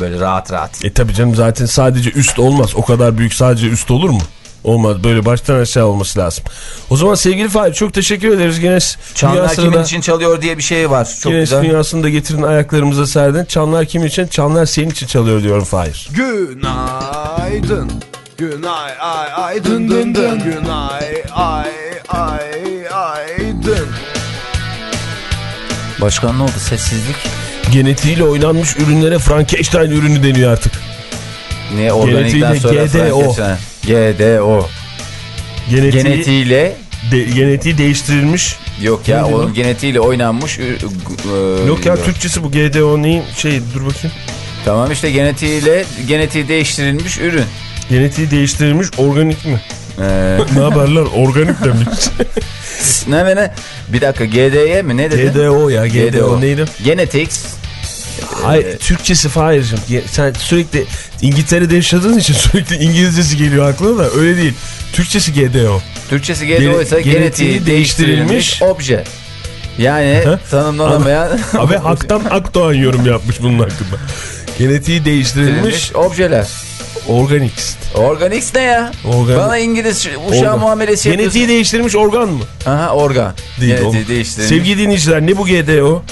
böyle rahat rahat. E tabi canım zaten sadece üst olmaz. O kadar büyük sadece üst olur mu? Olmaz. Böyle baştan aşağı olması lazım. O zaman sevgili Fahir çok teşekkür ederiz. Guinness Çanlar kimin da- için çalıyor diye bir şey var. Çok Guinness güzel. dünyasını da getirin ayaklarımıza serdin. Çanlar kim için? Çanlar senin için çalıyor diyorum Fahir. Günaydın. Günay ay ay dın dın dın. Günay ay ay ay dın. Başkan ne oldu sessizlik? Genetiğiyle oynanmış ürünlere Frankenstein ürünü deniyor artık. Ne organikten sonra GDO. GDO. Genetiği, Genetiğiyle de- genetiği değiştirilmiş. yok ya onun genetiğiyle oynanmış. ü- Yok ya Türkçesi bu GDO neyin şey dur bakayım. Tamam işte genetiğiyle genetiği değiştirilmiş ürün. Genetiği değiştirilmiş organik mi? Ee, *laughs* ne haberler organik demiş. *laughs* ne ne ne? Bir dakika GDY mi ne dedin? GDO ya GDO neydi? Genetics. Hayır Türkçesi Fahir'cim. Sen sürekli İngiltere'de yaşadığın için sürekli İngilizcesi geliyor aklına da öyle değil. Türkçesi GDO. Türkçesi GDO ise genetiği genetiği değiştirilmiş değiştirilmiş obje. Yani Hı? tanımlanamayan Abi *laughs* Hak'tan Akdoğan yorum yapmış bunun hakkında. Genetiği değiştirilmiş objeler. Organiks. Organics ne ya? Organ- Bana İngiliz uşağı Organ. muamelesi yapıyorsun. Genetiği değiştirilmiş organ mı? Aha organ. Değil. Genetiği o- değiştirilmiş. Sevgili dinleyiciler ne bu GDO?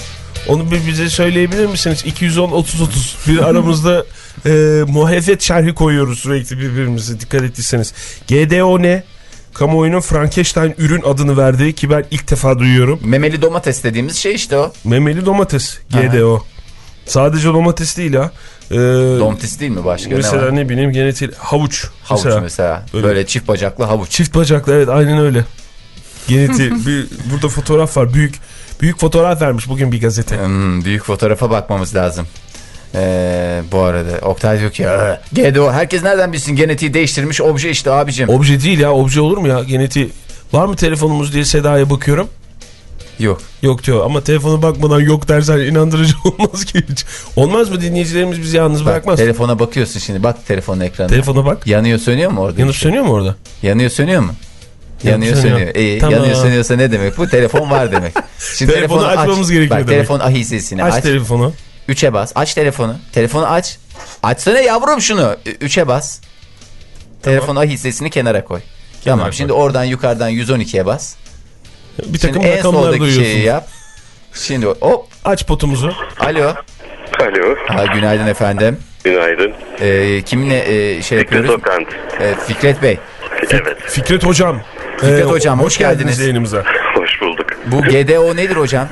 Onu bir bize söyleyebilir misiniz? 210 30 30 bir *laughs* aramızda e, muhalefet şerhi koyuyoruz sürekli birbirimize dikkat ettiyseniz. GDO ne? Kamuoyunun Frankenstein ürün adını verdiği ki ben ilk defa duyuyorum. Memeli domates dediğimiz şey işte o. Memeli domates GDO. Sadece domates değil ha. Ee, Domates değil mi başka mesela ne var? ne bileyim genetiği havuç. Havuç mesela. Böyle- Böyle. çift bacaklı havuç. Çift bacaklı evet aynen öyle. Genetiği *laughs* bir burada fotoğraf var. Büyük büyük fotoğraf vermiş bugün bir gazete. Hmm, büyük fotoğrafa bakmamız lazım. Ee, bu arada Oktay diyor ki "Ee, GDO herkes nereden bilsin genetiği değiştirmiş obje işte abicim. Obje değil ya obje olur mu ya genetiği. Var mı telefonumuz diye Seda'ya bakıyorum. Yok. Yok diyor ama telefona bakmadan yok dersen inandırıcı *laughs* olmaz ki hiç. Olmaz mı dinleyicilerimiz bizi yalnız Bak, bırakmaz. telefona bakıyorsun şimdi bak telefonun ekranına. Telefona bak. Yanıyor sönüyor mu orada? Yanıp şey? sönüyor mu orada? Yanıyor sönüyor mu? Yanıyor sönüyor. sönüyor. Tamam. yanıyor sönüyorsa ne demek bu? Telefon var demek. *laughs* Şimdi Telefonu telefonu açmamız aç. gerekiyor Bak demek. telefon ahizesini Aç, aç. telefonu. Üçe bas. Aç telefonu. Telefonu aç. Açsana yavrum şunu. Ü- Üçe bas. Telefon ahizesini kenara koy. tamam koy. şimdi oradan yukarıdan 112'ye bas. Bir Şimdi takım en rakamlar duyuyorsun. şeyi yap. Şimdi hop. Aç potumuzu. Alo. Alo, Ha, günaydın efendim. günaydın. Ee, kiminle e, şey Fikret yapıyoruz? Okant. Ee, Fikret Bey. Evet, Fikret Hocam. Fikret Hocam, hoş geldiniz. yayınımıza. hoş bulduk. Bu GDO nedir hocam?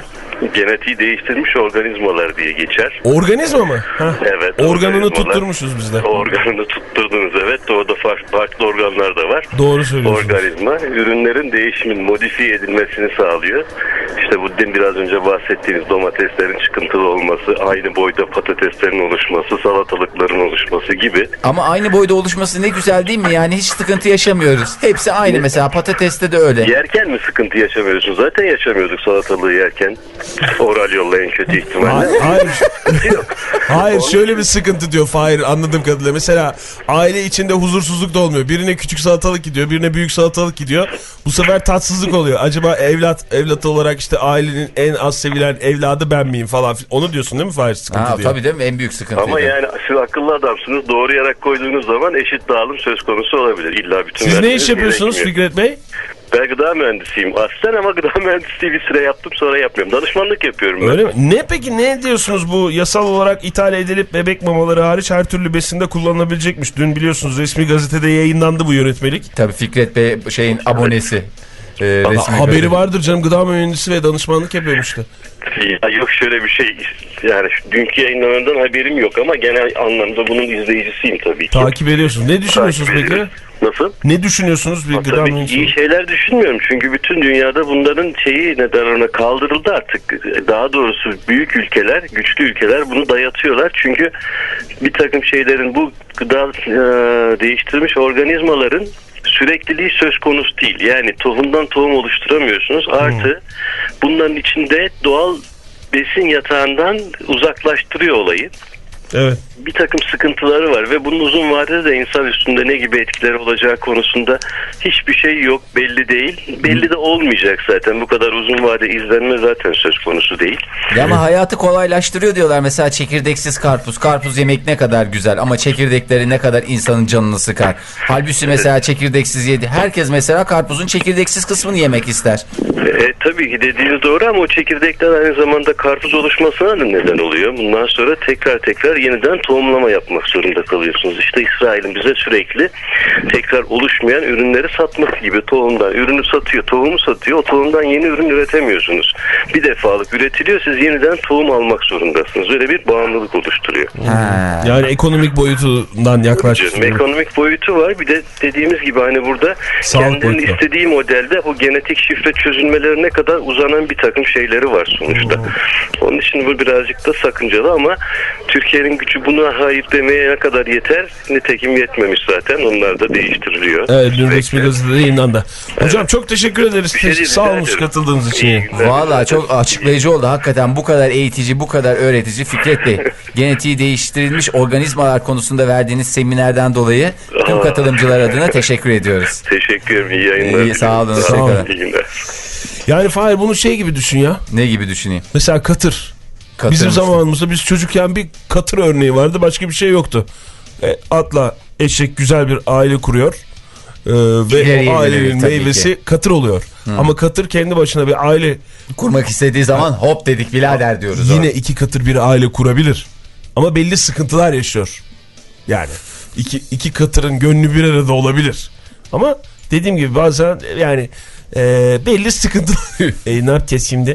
Genetiği değiştirilmiş organizmalar diye geçer. Organizma mı? Heh. Evet. Organını tutturmuşuz biz de. Organını tutturdunuz evet. Orada farklı, farklı organlar da var. Doğru söylüyorsunuz. Organizma ürünlerin değişimin modifiye edilmesini sağlıyor. İşte bu din biraz önce bahsettiğiniz domateslerin çıkıntılı olması, aynı boyda patateslerin oluşması, salatalıkların oluşması gibi. Ama aynı boyda oluşması ne güzel değil mi? Yani hiç sıkıntı yaşamıyoruz. Hepsi aynı mesela patateste de öyle. Yerken mi sıkıntı yaşamıyorsun? Zaten yaşamıyorduk salatalığı yerken. Oral yolla en kötü ihtimalle. Hayır. *laughs* Hayır şöyle bir sıkıntı diyor Fahir anladığım kadarıyla. Mesela aile içinde huzursuzluk da olmuyor. Birine küçük salatalık gidiyor, birine büyük salatalık gidiyor. Bu sefer tatsızlık oluyor. Acaba evlat evlat olarak işte ailenin en az sevilen evladı ben miyim falan. Onu diyorsun değil mi Fahir sıkıntı Ha, diye? tabii değil mi? En büyük sıkıntı. Ama yani siz akıllı adamsınız. Doğrayarak koyduğunuz zaman eşit dağılım söz konusu olabilir. İlla bütün Siz ne iş yapıyorsunuz gerekmiyor. Fikret Bey? Ben gıda mühendisiyim aslen ama gıda *laughs* mühendisliği bir süre yaptım sonra yapmıyorum. Danışmanlık yapıyorum ben. Öyle mi? Ne peki ne diyorsunuz bu yasal olarak ithal edilip bebek mamaları hariç her türlü besinde kullanılabilecekmiş. Dün biliyorsunuz resmi gazetede yayınlandı bu yönetmelik. Tabii Fikret Bey şeyin abonesi. Ee, resmi Haberi gazete. vardır canım gıda mühendisi ve danışmanlık yapıyormuştu. Ya yok şöyle bir şey yani dünkü yayınlanandan haberim yok ama genel anlamda bunun izleyicisiyim tabii ki. Takip ediyorsunuz. Ne düşünüyorsunuz Takip peki? ediyorum. Nasıl? Ne düşünüyorsunuz bir gıda mühendisi? iyi şeyler düşünmüyorum. Çünkü bütün dünyada bunların şeyi neden ona kaldırıldı artık. Daha doğrusu büyük ülkeler, güçlü ülkeler bunu dayatıyorlar. Çünkü bir takım şeylerin bu gıda e, değiştirmiş organizmaların sürekliliği söz konusu değil. Yani tohumdan tohum oluşturamıyorsunuz. Artı bunların içinde doğal besin yatağından uzaklaştırıyor olayı Evet. Bir takım sıkıntıları var ve bunun uzun vadede de insan üstünde ne gibi etkileri olacağı konusunda hiçbir şey yok belli değil. Belli de olmayacak zaten bu kadar uzun vade izlenme zaten söz konusu değil. Ya ama hayatı kolaylaştırıyor diyorlar. Mesela çekirdeksiz karpuz. Karpuz yemek ne kadar güzel ama çekirdekleri ne kadar insanın canını sıkar. Halbuki mesela çekirdeksiz yedi. Herkes mesela karpuzun çekirdeksiz kısmını yemek ister. E, tabii ki dediğiniz doğru ama o çekirdekler aynı zamanda karpuz oluşmasına da neden oluyor. Bundan sonra tekrar tekrar yeniden tohumlama yapmak zorunda kalıyorsunuz. İşte İsrail'in bize sürekli tekrar oluşmayan ürünleri satması gibi tohumdan ürünü satıyor, tohumu satıyor. O tohumdan yeni ürün üretemiyorsunuz. Bir defalık üretiliyor siz yeniden tohum almak zorundasınız. Öyle bir bağımlılık oluşturuyor. Ha. Yani ekonomik boyutundan. Canım, Ekonomik boyutu var. Bir de dediğimiz gibi hani burada Sağlık boyutu. istediği modelde o genetik şifre çözülmelerine kadar uzanan bir takım şeyleri var sonuçta. Onun için bu birazcık da sakıncalı ama Türkiye'nin gücü bunu buna hayır demeye ne kadar yeter? Nitekim yetmemiş zaten. Onlar da değiştiriliyor. Evet dün resmi gazetede yayınlandı. Hocam çok teşekkür ederiz. Bir şey Sağ olun katıldığınız için. Valla çok açıklayıcı oldu. Hakikaten bu kadar eğitici, bu kadar öğretici Fikret Bey. *laughs* Genetiği değiştirilmiş organizmalar konusunda verdiğiniz seminerden dolayı tüm katılımcılar adına teşekkür ediyoruz. Teşekkür ederim. İyi yayınlar. İyi, sağ olun, Sağ. İyi günler. Yani Fahir bunu şey gibi düşün ya. Ne gibi düşüneyim? Mesela katır. Katır Bizim mısın? zamanımızda biz çocukken bir katır örneği vardı. Başka bir şey yoktu. E, atla eşek güzel bir aile kuruyor. E, ve İleriye o ailenin ileri meyvesi ki. katır oluyor. Ama katır kendi başına bir aile Kurmak istediği zaman hop dedik birader diyoruz. yine o. iki katır bir aile kurabilir. Ama belli sıkıntılar yaşıyor. Yani iki, iki katırın gönlü bir arada olabilir. Ama dediğim gibi bazen yani e, belli sıkıntılar. *laughs* e, ne yapacağız şimdi?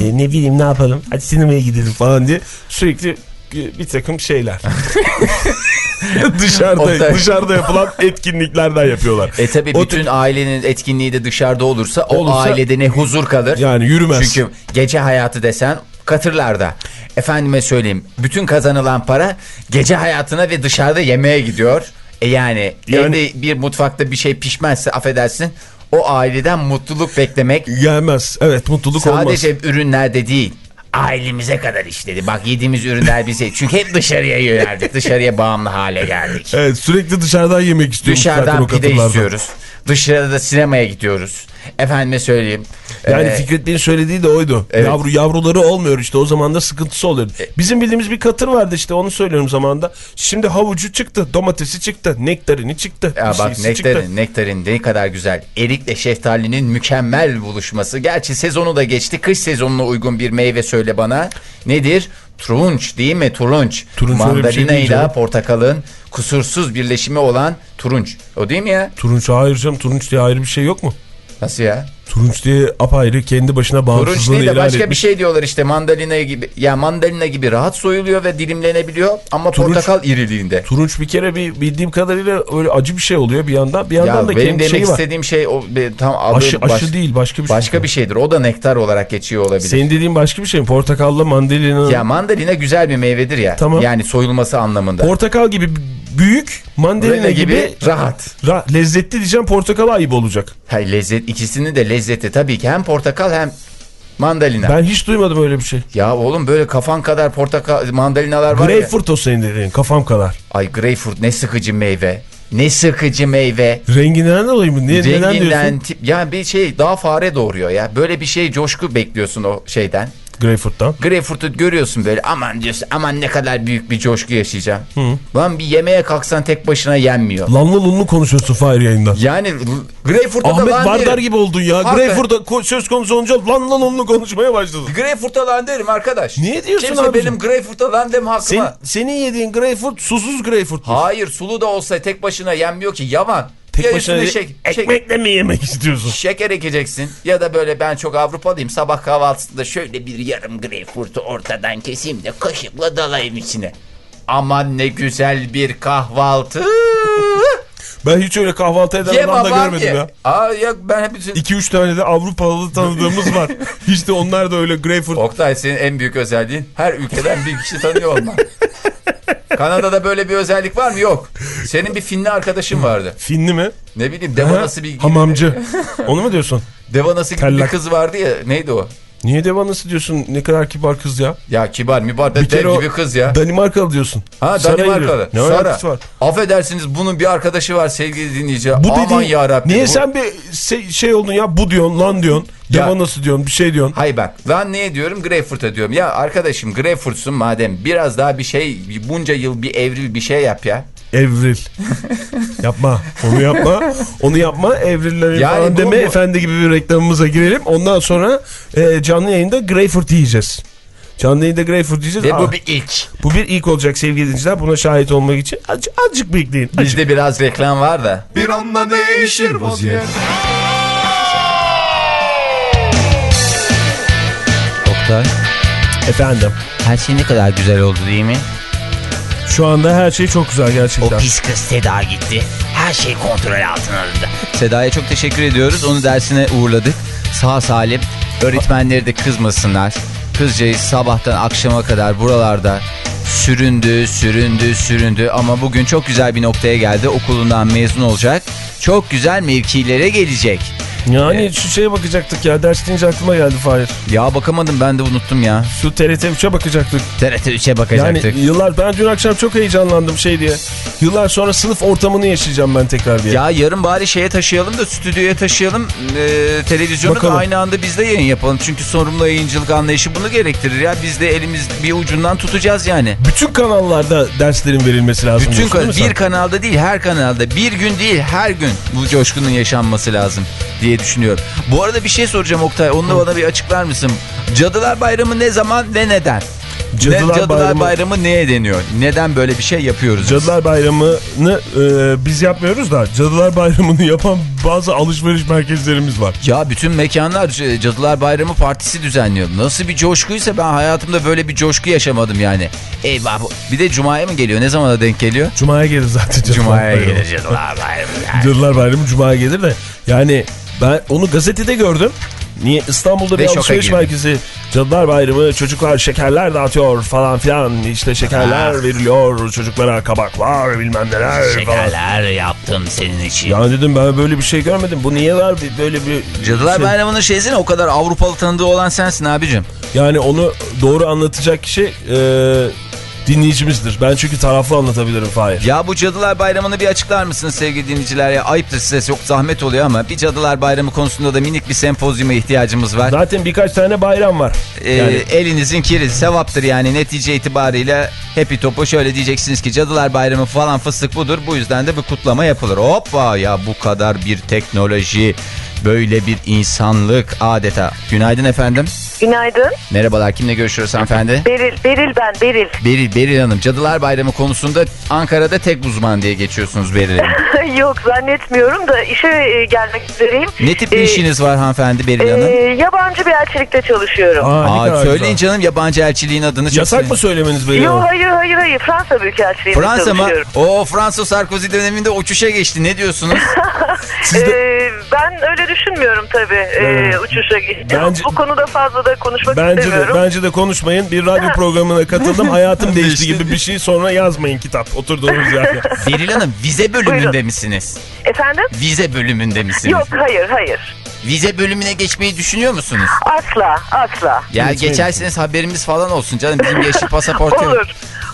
E, *laughs* ne bileyim ne yapalım? Hadi sinemaya gidelim falan diye sürekli bir takım şeyler. *laughs* dışarıda Oktay. dışarıda yapılan etkinliklerden yapıyorlar. E tabi bütün ailenin etkinliği de dışarıda olursa o Olursa- ailede ne huzur kalır. Yani yürümez. Çünkü gece hayatı desen katırlarda. Efendime söyleyeyim bütün kazanılan para gece hayatına ve dışarıda yemeğe gidiyor. E yani, Yani- evde bir mutfakta bir şey pişmezse affedersin o aileden mutluluk beklemek Gelmez. Evet mutluluk olmaz. sadece ürünlerde değil. Ailemize kadar işledi. Bak yediğimiz ürünler bize. *laughs* Çünkü hep dışarıya yöneldik. Dışarıya bağımlı hale geldik. Evet sürekli dışarıdan yemek istiyoruz. Dışarıdan pide istiyoruz. Dışarıda sinemaya gidiyoruz. Efendime söyleyeyim. Yani Ee, Fikret Bey'in söylediği de oydu. Evet. E- Yavru yavruları olmuyor işte o zaman da sıkıntısı oluyor. Bizim bildiğimiz bir katır vardı işte onu söylüyorum zamanında. Şimdi havucu çıktı, domatesi çıktı, nektarini çıktı. Ya bak nektarin, çıktı. nektarin ne kadar güzel. Erikle şeftalinin mükemmel buluşması. Gerçi sezonu da geçti. Kış sezonuna uygun bir meyve söyle bana. Nedir? Turunç değil mi? Turunç. Turunç şey Mandalina değil ile portakalın kusursuz birleşimi olan turunç. O değil mi ya? Turunç hayır canım turunç diye ayrı bir şey yok mu? Nasıl ya? Turunç diye apayrı kendi başına Turunç bağımsızlığını değil de ilan başka bir etmiş. şey diyorlar işte mandalina gibi. Ya mandalina gibi rahat soyuluyor ve dilimlenebiliyor ama Turunç- portakal iriliğinde. Turunç bir kere bir bildiğim kadarıyla öyle acı bir şey oluyor bir yandan. Bir yandan Ya da benim kendi demek şeyi var. istediğim şey o tam adı Aşı, baş- aşı değil başka bir şey. başka bir şeydir. O da nektar olarak geçiyor olabilir. Senin dediğin başka bir şey mi? Portakalla mandalina. Ya mandalina güzel bir meyvedir ya. Tamam. Yani soyulması anlamında. Portakal gibi büyük, mandalina gibi, gibi rahat. ra- lezzetli diyeceğim portakal ayıp olacak. Hay lezzet ikisinin de lezzeti tabii ki hem portakal hem mandalina. Ben hiç duymadım öyle bir şey. Ya oğlum böyle kafan kadar portakal mandalinalar var ya. Greyfurt o senin dediğin kafam kadar. Ay greyfurt ne sıkıcı meyve. Ne sıkıcı meyve. Renginden dolayı mı? Niye, neden Renginden diyorsun? tip ya bir şey daha fare doğuruyor ya. Böyle bir şey coşku bekliyorsun o şeyden. Greyfurt'tan. Greyfurt'u görüyorsun böyle aman diyorsun aman ne kadar büyük bir coşku yaşayacağım. Lan bir yemeğe kalksan tek başına yenmiyor. Lanlı lunlu konuşuyorsun Fahir yayında. Yani Greyfurt'ta da Ahmet Vardar derim. gibi oldun ya. Hakikaten. Greyfurt'ta söz konusu olunca lanlı lunlu konuşmaya başladın. Greyfurt'ta lan derim arkadaş. Niye diyorsun Kimse abicim? benim Greyfurt'ta lan dem hakkıma. Sen, senin yediğin Greyfurt susuz Greyfurt. Hayır sulu da olsa tek başına yenmiyor ki yavan. Tek ya başına şek- ekmekle mi yemek istiyorsun? şeker ekeceksin ya da böyle ben çok Avrupalıyım sabah kahvaltısında şöyle bir yarım greyfurtu ortadan keseyim de kaşıkla dalayım içine. Aman ne güzel bir kahvaltı. *laughs* Ben hiç öyle kahvaltı eden adam da görmedim ye. ya. Aa ya ben hep bütün... 2-3 tane de Avrupalı tanıdığımız var. *laughs* De onlar da öyle Greyfurt. Oktay senin en büyük özelliğin her ülkeden bir kişi tanıyor olman. Kanada'da böyle bir özellik var mı? Yok. Senin bir Finli arkadaşın vardı. Finli mi? Ne bileyim Devanası bir Hamamcı. *laughs* Onu mu diyorsun? Devanası gibi bir Tellak. kız vardı ya. Neydi o? Niye devanası diyorsun? Ne kadar kibar kız ya. Ya kibar mibar da dev gibi kız ya. Danimarkalı diyorsun. Ha Sara Danimarkalı. Ne Sara. var? Affedersiniz bunun bir arkadaşı var sevgili dinleyici. Bu Aman dediğin, yarabbim. niye bu- sen bir şey, şey oldun ya bu diyorsun lan diyorsun. Devanası diyorsun bir şey diyorsun. Hay bak lan ne diyorum Greyfurt'a diyorum. Ya arkadaşım Greyfurt'sun madem biraz daha bir şey bunca yıl bir evril bir şey yap ya. Evril. yapma. Onu yapma. Onu yapma. Evrilleri Yani falan deme. bu- Efendi gibi bir reklamımıza girelim. Ondan sonra e, canlı yayında Greyfurt yiyeceğiz. Canlı yayında Greyfurt yiyeceğiz. Ve Aa, bu bir ilk. bu bir ilk olacak sevgili dinleyiciler. Buna şahit olmak için azıcık, azıcık bekleyin. Azıcık. Bizde biraz reklam var da. Bir anda değişir vaziyet Oktay Efendim. her şey ne kadar güzel oldu değil mi? Şu anda her şey çok güzel gerçekten. Pis kız Seda gitti. Her şey kontrol altına alındı. Seda'ya çok teşekkür ediyoruz. Onu dersine uğurladık. Sağ salim. Öğretmenleri de kızmasınlar. Kızcağız sabahtan akşama kadar buralarda Süründü, süründü, süründü ama bugün çok güzel bir noktaya geldi. Okulundan mezun olacak. Çok güzel mevkilere gelecek. Yani şu şeye bakacaktık ya. Ders deyince aklıma geldi Fahir. Ya bakamadım ben de unuttum ya. Şu TRT 3'e bakacaktık. TRT 3'e bakacaktık. Yani yıllar ben dün akşam çok heyecanlandım şey diye. Yıllar sonra sınıf ortamını yaşayacağım ben tekrar diye. Ya yarın bari şeye taşıyalım da stüdyoya taşıyalım. Ee, televizyonu Bakalım. da aynı anda biz de yayın yapalım. Çünkü sorumlu yayıncılık anlayışı bunu gerektirir ya. Biz de elimiz bir ucundan tutacağız yani. Bütün kanallarda derslerin verilmesi lazım. Bütün kan- mi sen? bir kanalda değil her kanalda bir gün değil her gün bu coşkunun yaşanması lazım diye düşünüyorum. Bu arada bir şey soracağım Oktay onu da bana bir açıklar mısın? Cadılar Bayramı ne zaman ve neden? Cadılar Ne- Cadılar Bayramı- Bayramı neye deniyor? Neden böyle bir şey yapıyoruz? biz? Cadılar Bayramı'nı e, biz yapmıyoruz da Cadılar Bayramı'nı yapan bazı alışveriş merkezlerimiz var. Ya bütün mekanlar C- Cadılar Bayramı partisi düzenliyor. Nasıl bir coşkuysa ben hayatımda böyle bir coşku yaşamadım yani. Eyvah bu- bir de Cuma'ya mı geliyor? Ne zamana denk geliyor? Cuma'ya gelir zaten Cadılar Cuma'ya gelir Cadılar Bayramı. yani. Cadılar Bayramı Cuma'ya gelir de yani ben onu gazetede gördüm. Niye İstanbul'da bir alışveriş merkezi Cadılar Bayramı çocuklar şekerler dağıtıyor falan filan işte şekerler veriliyor çocuklara kabaklar bilmem neler falan. Şekerler yaptım senin için. Ya dedim ben böyle bir şey görmedim bu niye var böyle bir Cadılar şey? Bayramı'nın şeysine o kadar Avrupalı tanıdığı olan sensin abicim. Yani onu doğru anlatacak kişi e, dinleyicimizdir. Ben çünkü taraflı anlatabilirim Fahir. Ya bu Cadılar Bayramı'nı bir açıklar mısınız sevgili dinleyiciler? Ya ayıptır size çok zahmet oluyor ama bir Cadılar Bayramı konusunda da minik bir sempozyuma ihtiyacımız var. Zaten birkaç tane bayram var. Ee, Yani elinizin kiri sevaptır yani netice itibariyle Happy Top'u şöyle diyeceksiniz ki Cadılar Bayramı falan fıstık budur bu yüzden de bir kutlama yapılır. Hoppa ya bu kadar bir teknoloji böyle bir insanlık adeta. Günaydın efendim. Günaydın. Merhabalar kimle görüşüyoruz hanımefendi? Beril, Beril ben, Beril. Beril, Beril Hanım Cadılar Bayramı konusunda Ankara'da tek uzman diye geçiyorsunuz Beril Hanım. *laughs* Yok zannetmiyorum da işe e, gelmek üzereyim. Ne tip bir Ee, işiniz var hanımefendi Beril e, Hanım? yabancı bir elçilikte çalışıyorum. Aa, Aa, söyleyin güzel. canım yabancı elçiliğin adını. Yasak mı söylemeniz böyle? Yok hayır hayır hayır Fransa Büyükelçiliğinde Fransa mı? çalışıyorum. O Fransa Sarkozy döneminde uçuşa geçti. Ne diyorsunuz? *laughs* Siz de- Ee, ben öyle düşünmüyorum tabii e, Evet. uçuşa geçti. Bence- Bu konuda fazla da konuşmak Bence de, istemiyorum. bence de konuşmayın. Bir radyo *laughs* programına katıldım. Hayatım değişti gibi bir şey. Sonra yazmayın kitap. Oturduğunuz yerde. *laughs* Beril Hanım vize bölümünde Buyurun. misiniz? Efendim? Vize bölümünde misiniz? Yok hayır hayır. Vize bölümüne geçmeyi düşünüyor musunuz? Asla asla. Ya Geçmeyin. geçerseniz haberimiz falan olsun canım. Bizim yeşil *laughs* pasaport. Olur.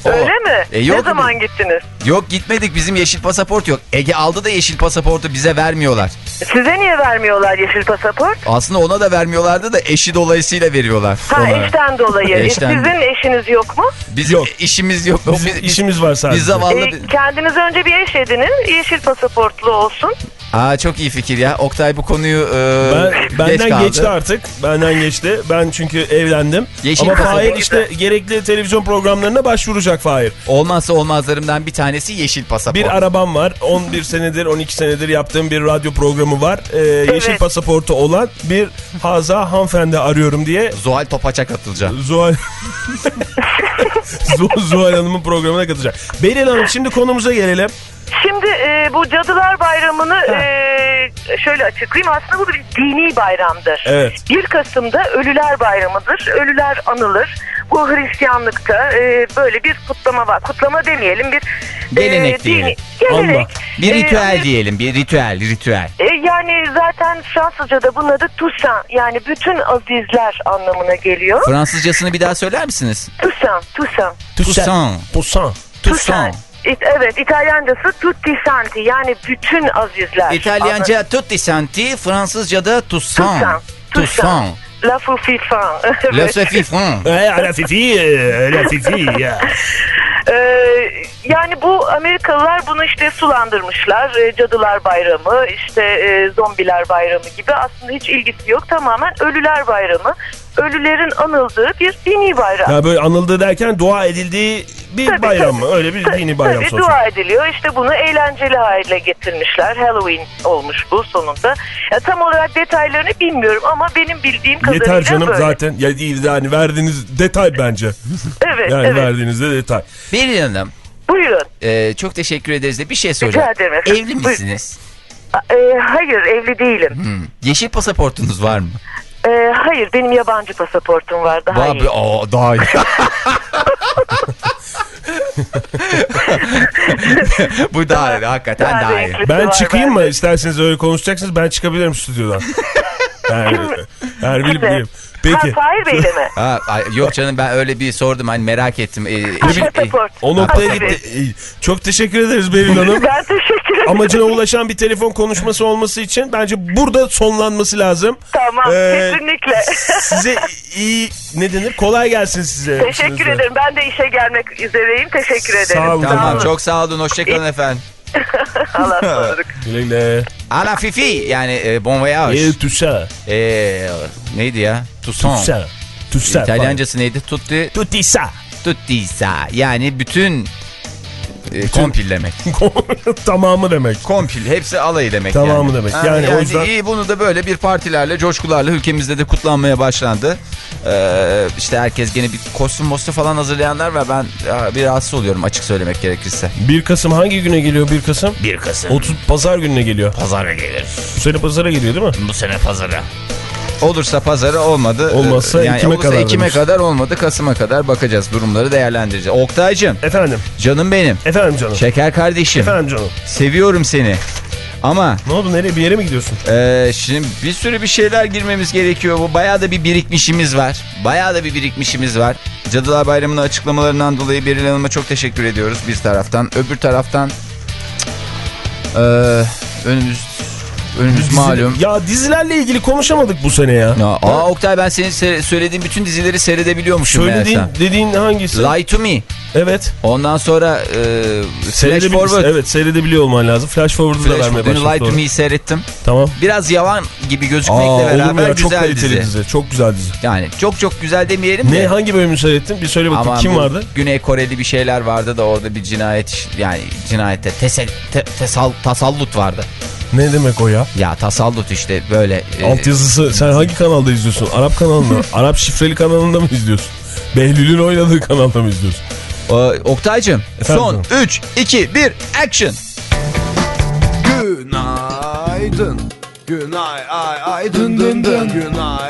Öyle mi? E, yok ne zaman gittiniz? Yok gitmedik bizim yeşil pasaport yok. Ege aldı da yeşil pasaportu bize vermiyorlar. Size niye vermiyorlar yeşil pasaport? Aslında ona da vermiyorlardı da eşi dolayısıyla veriyorlar. Ha ona. eşten dolayı. *laughs* E, Eşten. Sizin eşiniz yok mu? Bizim Yok. işimiz yok. Bizim Biz- işimiz var sadece. Biz zavallı... E, kendiniz önce bir eş edinin. Yeşil pasaportlu olsun. Aa çok iyi fikir ya. Oktay bu konuyu e, Ben, geç benden kaldı. geçti artık. Benden geçti. Ben çünkü evlendim. Yeşil Ama pasaport. Fahir işte gerekli televizyon programlarına başvuracak Fahir. Olmazsa olmazlarımdan bir tanesi yeşil pasaport. Bir arabam var. 11 senedir 12 senedir yaptığım bir radyo programı var. Ee, Yeşil pasaportu olan bir Haza hanımefendi arıyorum diye Zuhal Topaç'a katılacak. Zuhal *laughs* Zu- Zuhal Hanım'ın programına katılacak. Beril Hanım şimdi konumuza gelelim. Şimdi e, bu Cadılar Bayramı'nı e, şöyle açıklayayım. Aslında bu bir dini bayramdır. Evet. 1 Kasım'da Ölüler Bayramı'dır. Ölüler anılır. Bu Hristiyanlıkta e, böyle bir kutlama var. Kutlama demeyelim bir e, Gelenek diyelim. gelenek. Allah. Bir E, ritüel diyelim. Bir ritüel, ritüel. E, yani zaten Fransızca'da bunun adı Toussaint yani bütün azizler anlamına geliyor. Fransızcasını bir daha söyler misiniz? Toussaint, Toussaint. Toussaint. Toussaint. Toussaint. İt- Evet İtalyancası tutti santi yani bütün azizler. İtalyanca tutti santi, Fransızca'da Toussaint. Toussaint. La Foufifan. Le Sefifran. *laughs* Eh, la fifi, eh, *laughs* la fifi. *laughs* Ee, yani bu Amerikalılar bunu işte sulandırmışlar. Ee, Cadılar Bayramı, işte e, Zombiler Bayramı gibi aslında hiç ilgisi yok. Tamamen Ölüler Bayramı. Ölülerin anıldığı bir dini bayram. Ya böyle anıldı derken dua edildiği bir Tabii, bayram mı? Öyle bir dini bayram Tabii sonuçta. dua ediliyor. İşte bunu eğlenceli hale getirmişler. Halloween olmuş bu sonunda. Ya, tam olarak detaylarını bilmiyorum ama benim bildiğim kadarıyla Yeter canım böyle. zaten. Ya, yani verdiğiniz detay bence. Evet, Yani evet. verdiğinizde detay. Beril Hanım, Buyurun. e, çok teşekkür ederiz de bir şey soracağım. Rica ederim efendim. Evli Buyurun. misiniz? Ee, hayır evli değilim. Hmm. Yeşil pasaportunuz var mı? Ee, hayır benim yabancı pasaportum var daha Var iyi. bir- Aa, daha iyi. *laughs* Bu daha iyi. Hakikaten Daha daha iyi. Ben var çıkayım mı isterseniz öyle konuşacaksınız ben çıkabilirim stüdyodan. Yani, yani bilip bileyim. Peki. Ha, Fahir Bey'le mi? *laughs* Ha, ay, yok canım ben öyle bir sordum hani merak ettim. Ee, Ha, eşim- pasaport. O noktaya Ha, gitti. İyi. Çok teşekkür ederiz Beril Hanım. Ben teşekkür. Amacına ulaşan bir telefon konuşması olması için bence burada sonlanması lazım. Tamam Ee, kesinlikle. Size iyi ne denir? Kolay gelsin size. Teşekkür işinizde. ederim. Ben de işe gelmek üzereyim. Teşekkür ederim. Sağ olun. Tamam olun. çok sağ olun hoşçakalın efendim. *laughs* Allah'a ısmarladık. *laughs* Güle güle. Ala Fifi yani e, bon voyage. Et tout ça. E, neydi ya? Ça. Tout ça. İtalyancası neydi? Tutti, Tutti ça. tutti sa. Yani bütün, e, kompil demek. *laughs* *laughs* Tamamı demek. Kompil hepsi alayı demek Tamamı yani. demek. Ha, Yani o yüzden- iyi bunu da böyle bir partilerle coşkularla ülkemizde de kutlanmaya başlandı. Ee, işte herkes gene bir kostüm mostu falan hazırlayanlar var. Ben bir rahatsız oluyorum açık söylemek gerekirse. 1 Kasım hangi güne geliyor 1 Kasım? 1 Kasım 30 pazar gününe geliyor. pazara gelir. Bu sene pazara geliyor değil mi? Bu sene pazara. Olursa pazarı olmadı. Olmazsa yani Ekim'e olursa kadar Ekim'e kadar olmadı. Kasım'a kadar bakacağız. Durumları değerlendireceğiz. Oktay'cım Efendim. canım benim. Efendim canım. Şeker kardeşim. Efendim canım. Seviyorum seni. Ama Ne oldu nereye bir yere mi gidiyorsun? Ee, şimdi bir sürü bir şeyler girmemiz gerekiyor. Bu bayağı da bir birikmişimiz var. Bayağı da bir birikmişimiz var. Cadılar Bayramı'nın açıklamalarından dolayı Beril Hanım'a çok teşekkür ediyoruz bir taraftan. Öbür taraftan ee, önümüz önümüz Dizi- malum. Ya dizilerle ilgili konuşamadık bu sene ya. Ya, aa Oktay ben senin se- söylediğin bütün dizileri seyredebiliyormuşum Söylediğin dediğin hangisi? Lie to Me. Evet. Ondan sonra e, Flash Forward. Evet seyredebiliyor olman lazım. Flash Forward'u da vermeye Forward. Dün. Lie to. Me'yi seyrettim. Tamam. Biraz yavan gibi Aa, gözükmekle mu beraber ya? Çok güzel kaliteli dizi. dizi. Çok güzel dizi. Yani çok çok güzel demeyelim Ne de. hangi bölümünü seyrettin? Bir söyle bakayım. Ama Kim vardı? Güney Koreli bir şeyler vardı da orada bir cinayet yani cinayette tesel, te- tesal, tasallut vardı. Ne demek o ya? Ya tasallut işte böyle. e, Altyazısı sen hangi kanalda izliyorsun? Arap kanalında. *laughs* Arap şifreli kanalında mı izliyorsun? Behlül'ün oynadığı kanalda mı izliyorsun? e, Oktay'cım Efendim son canım. 3, 2, 1 action. Günaydın. Günay ay ay dın dın dın. Günay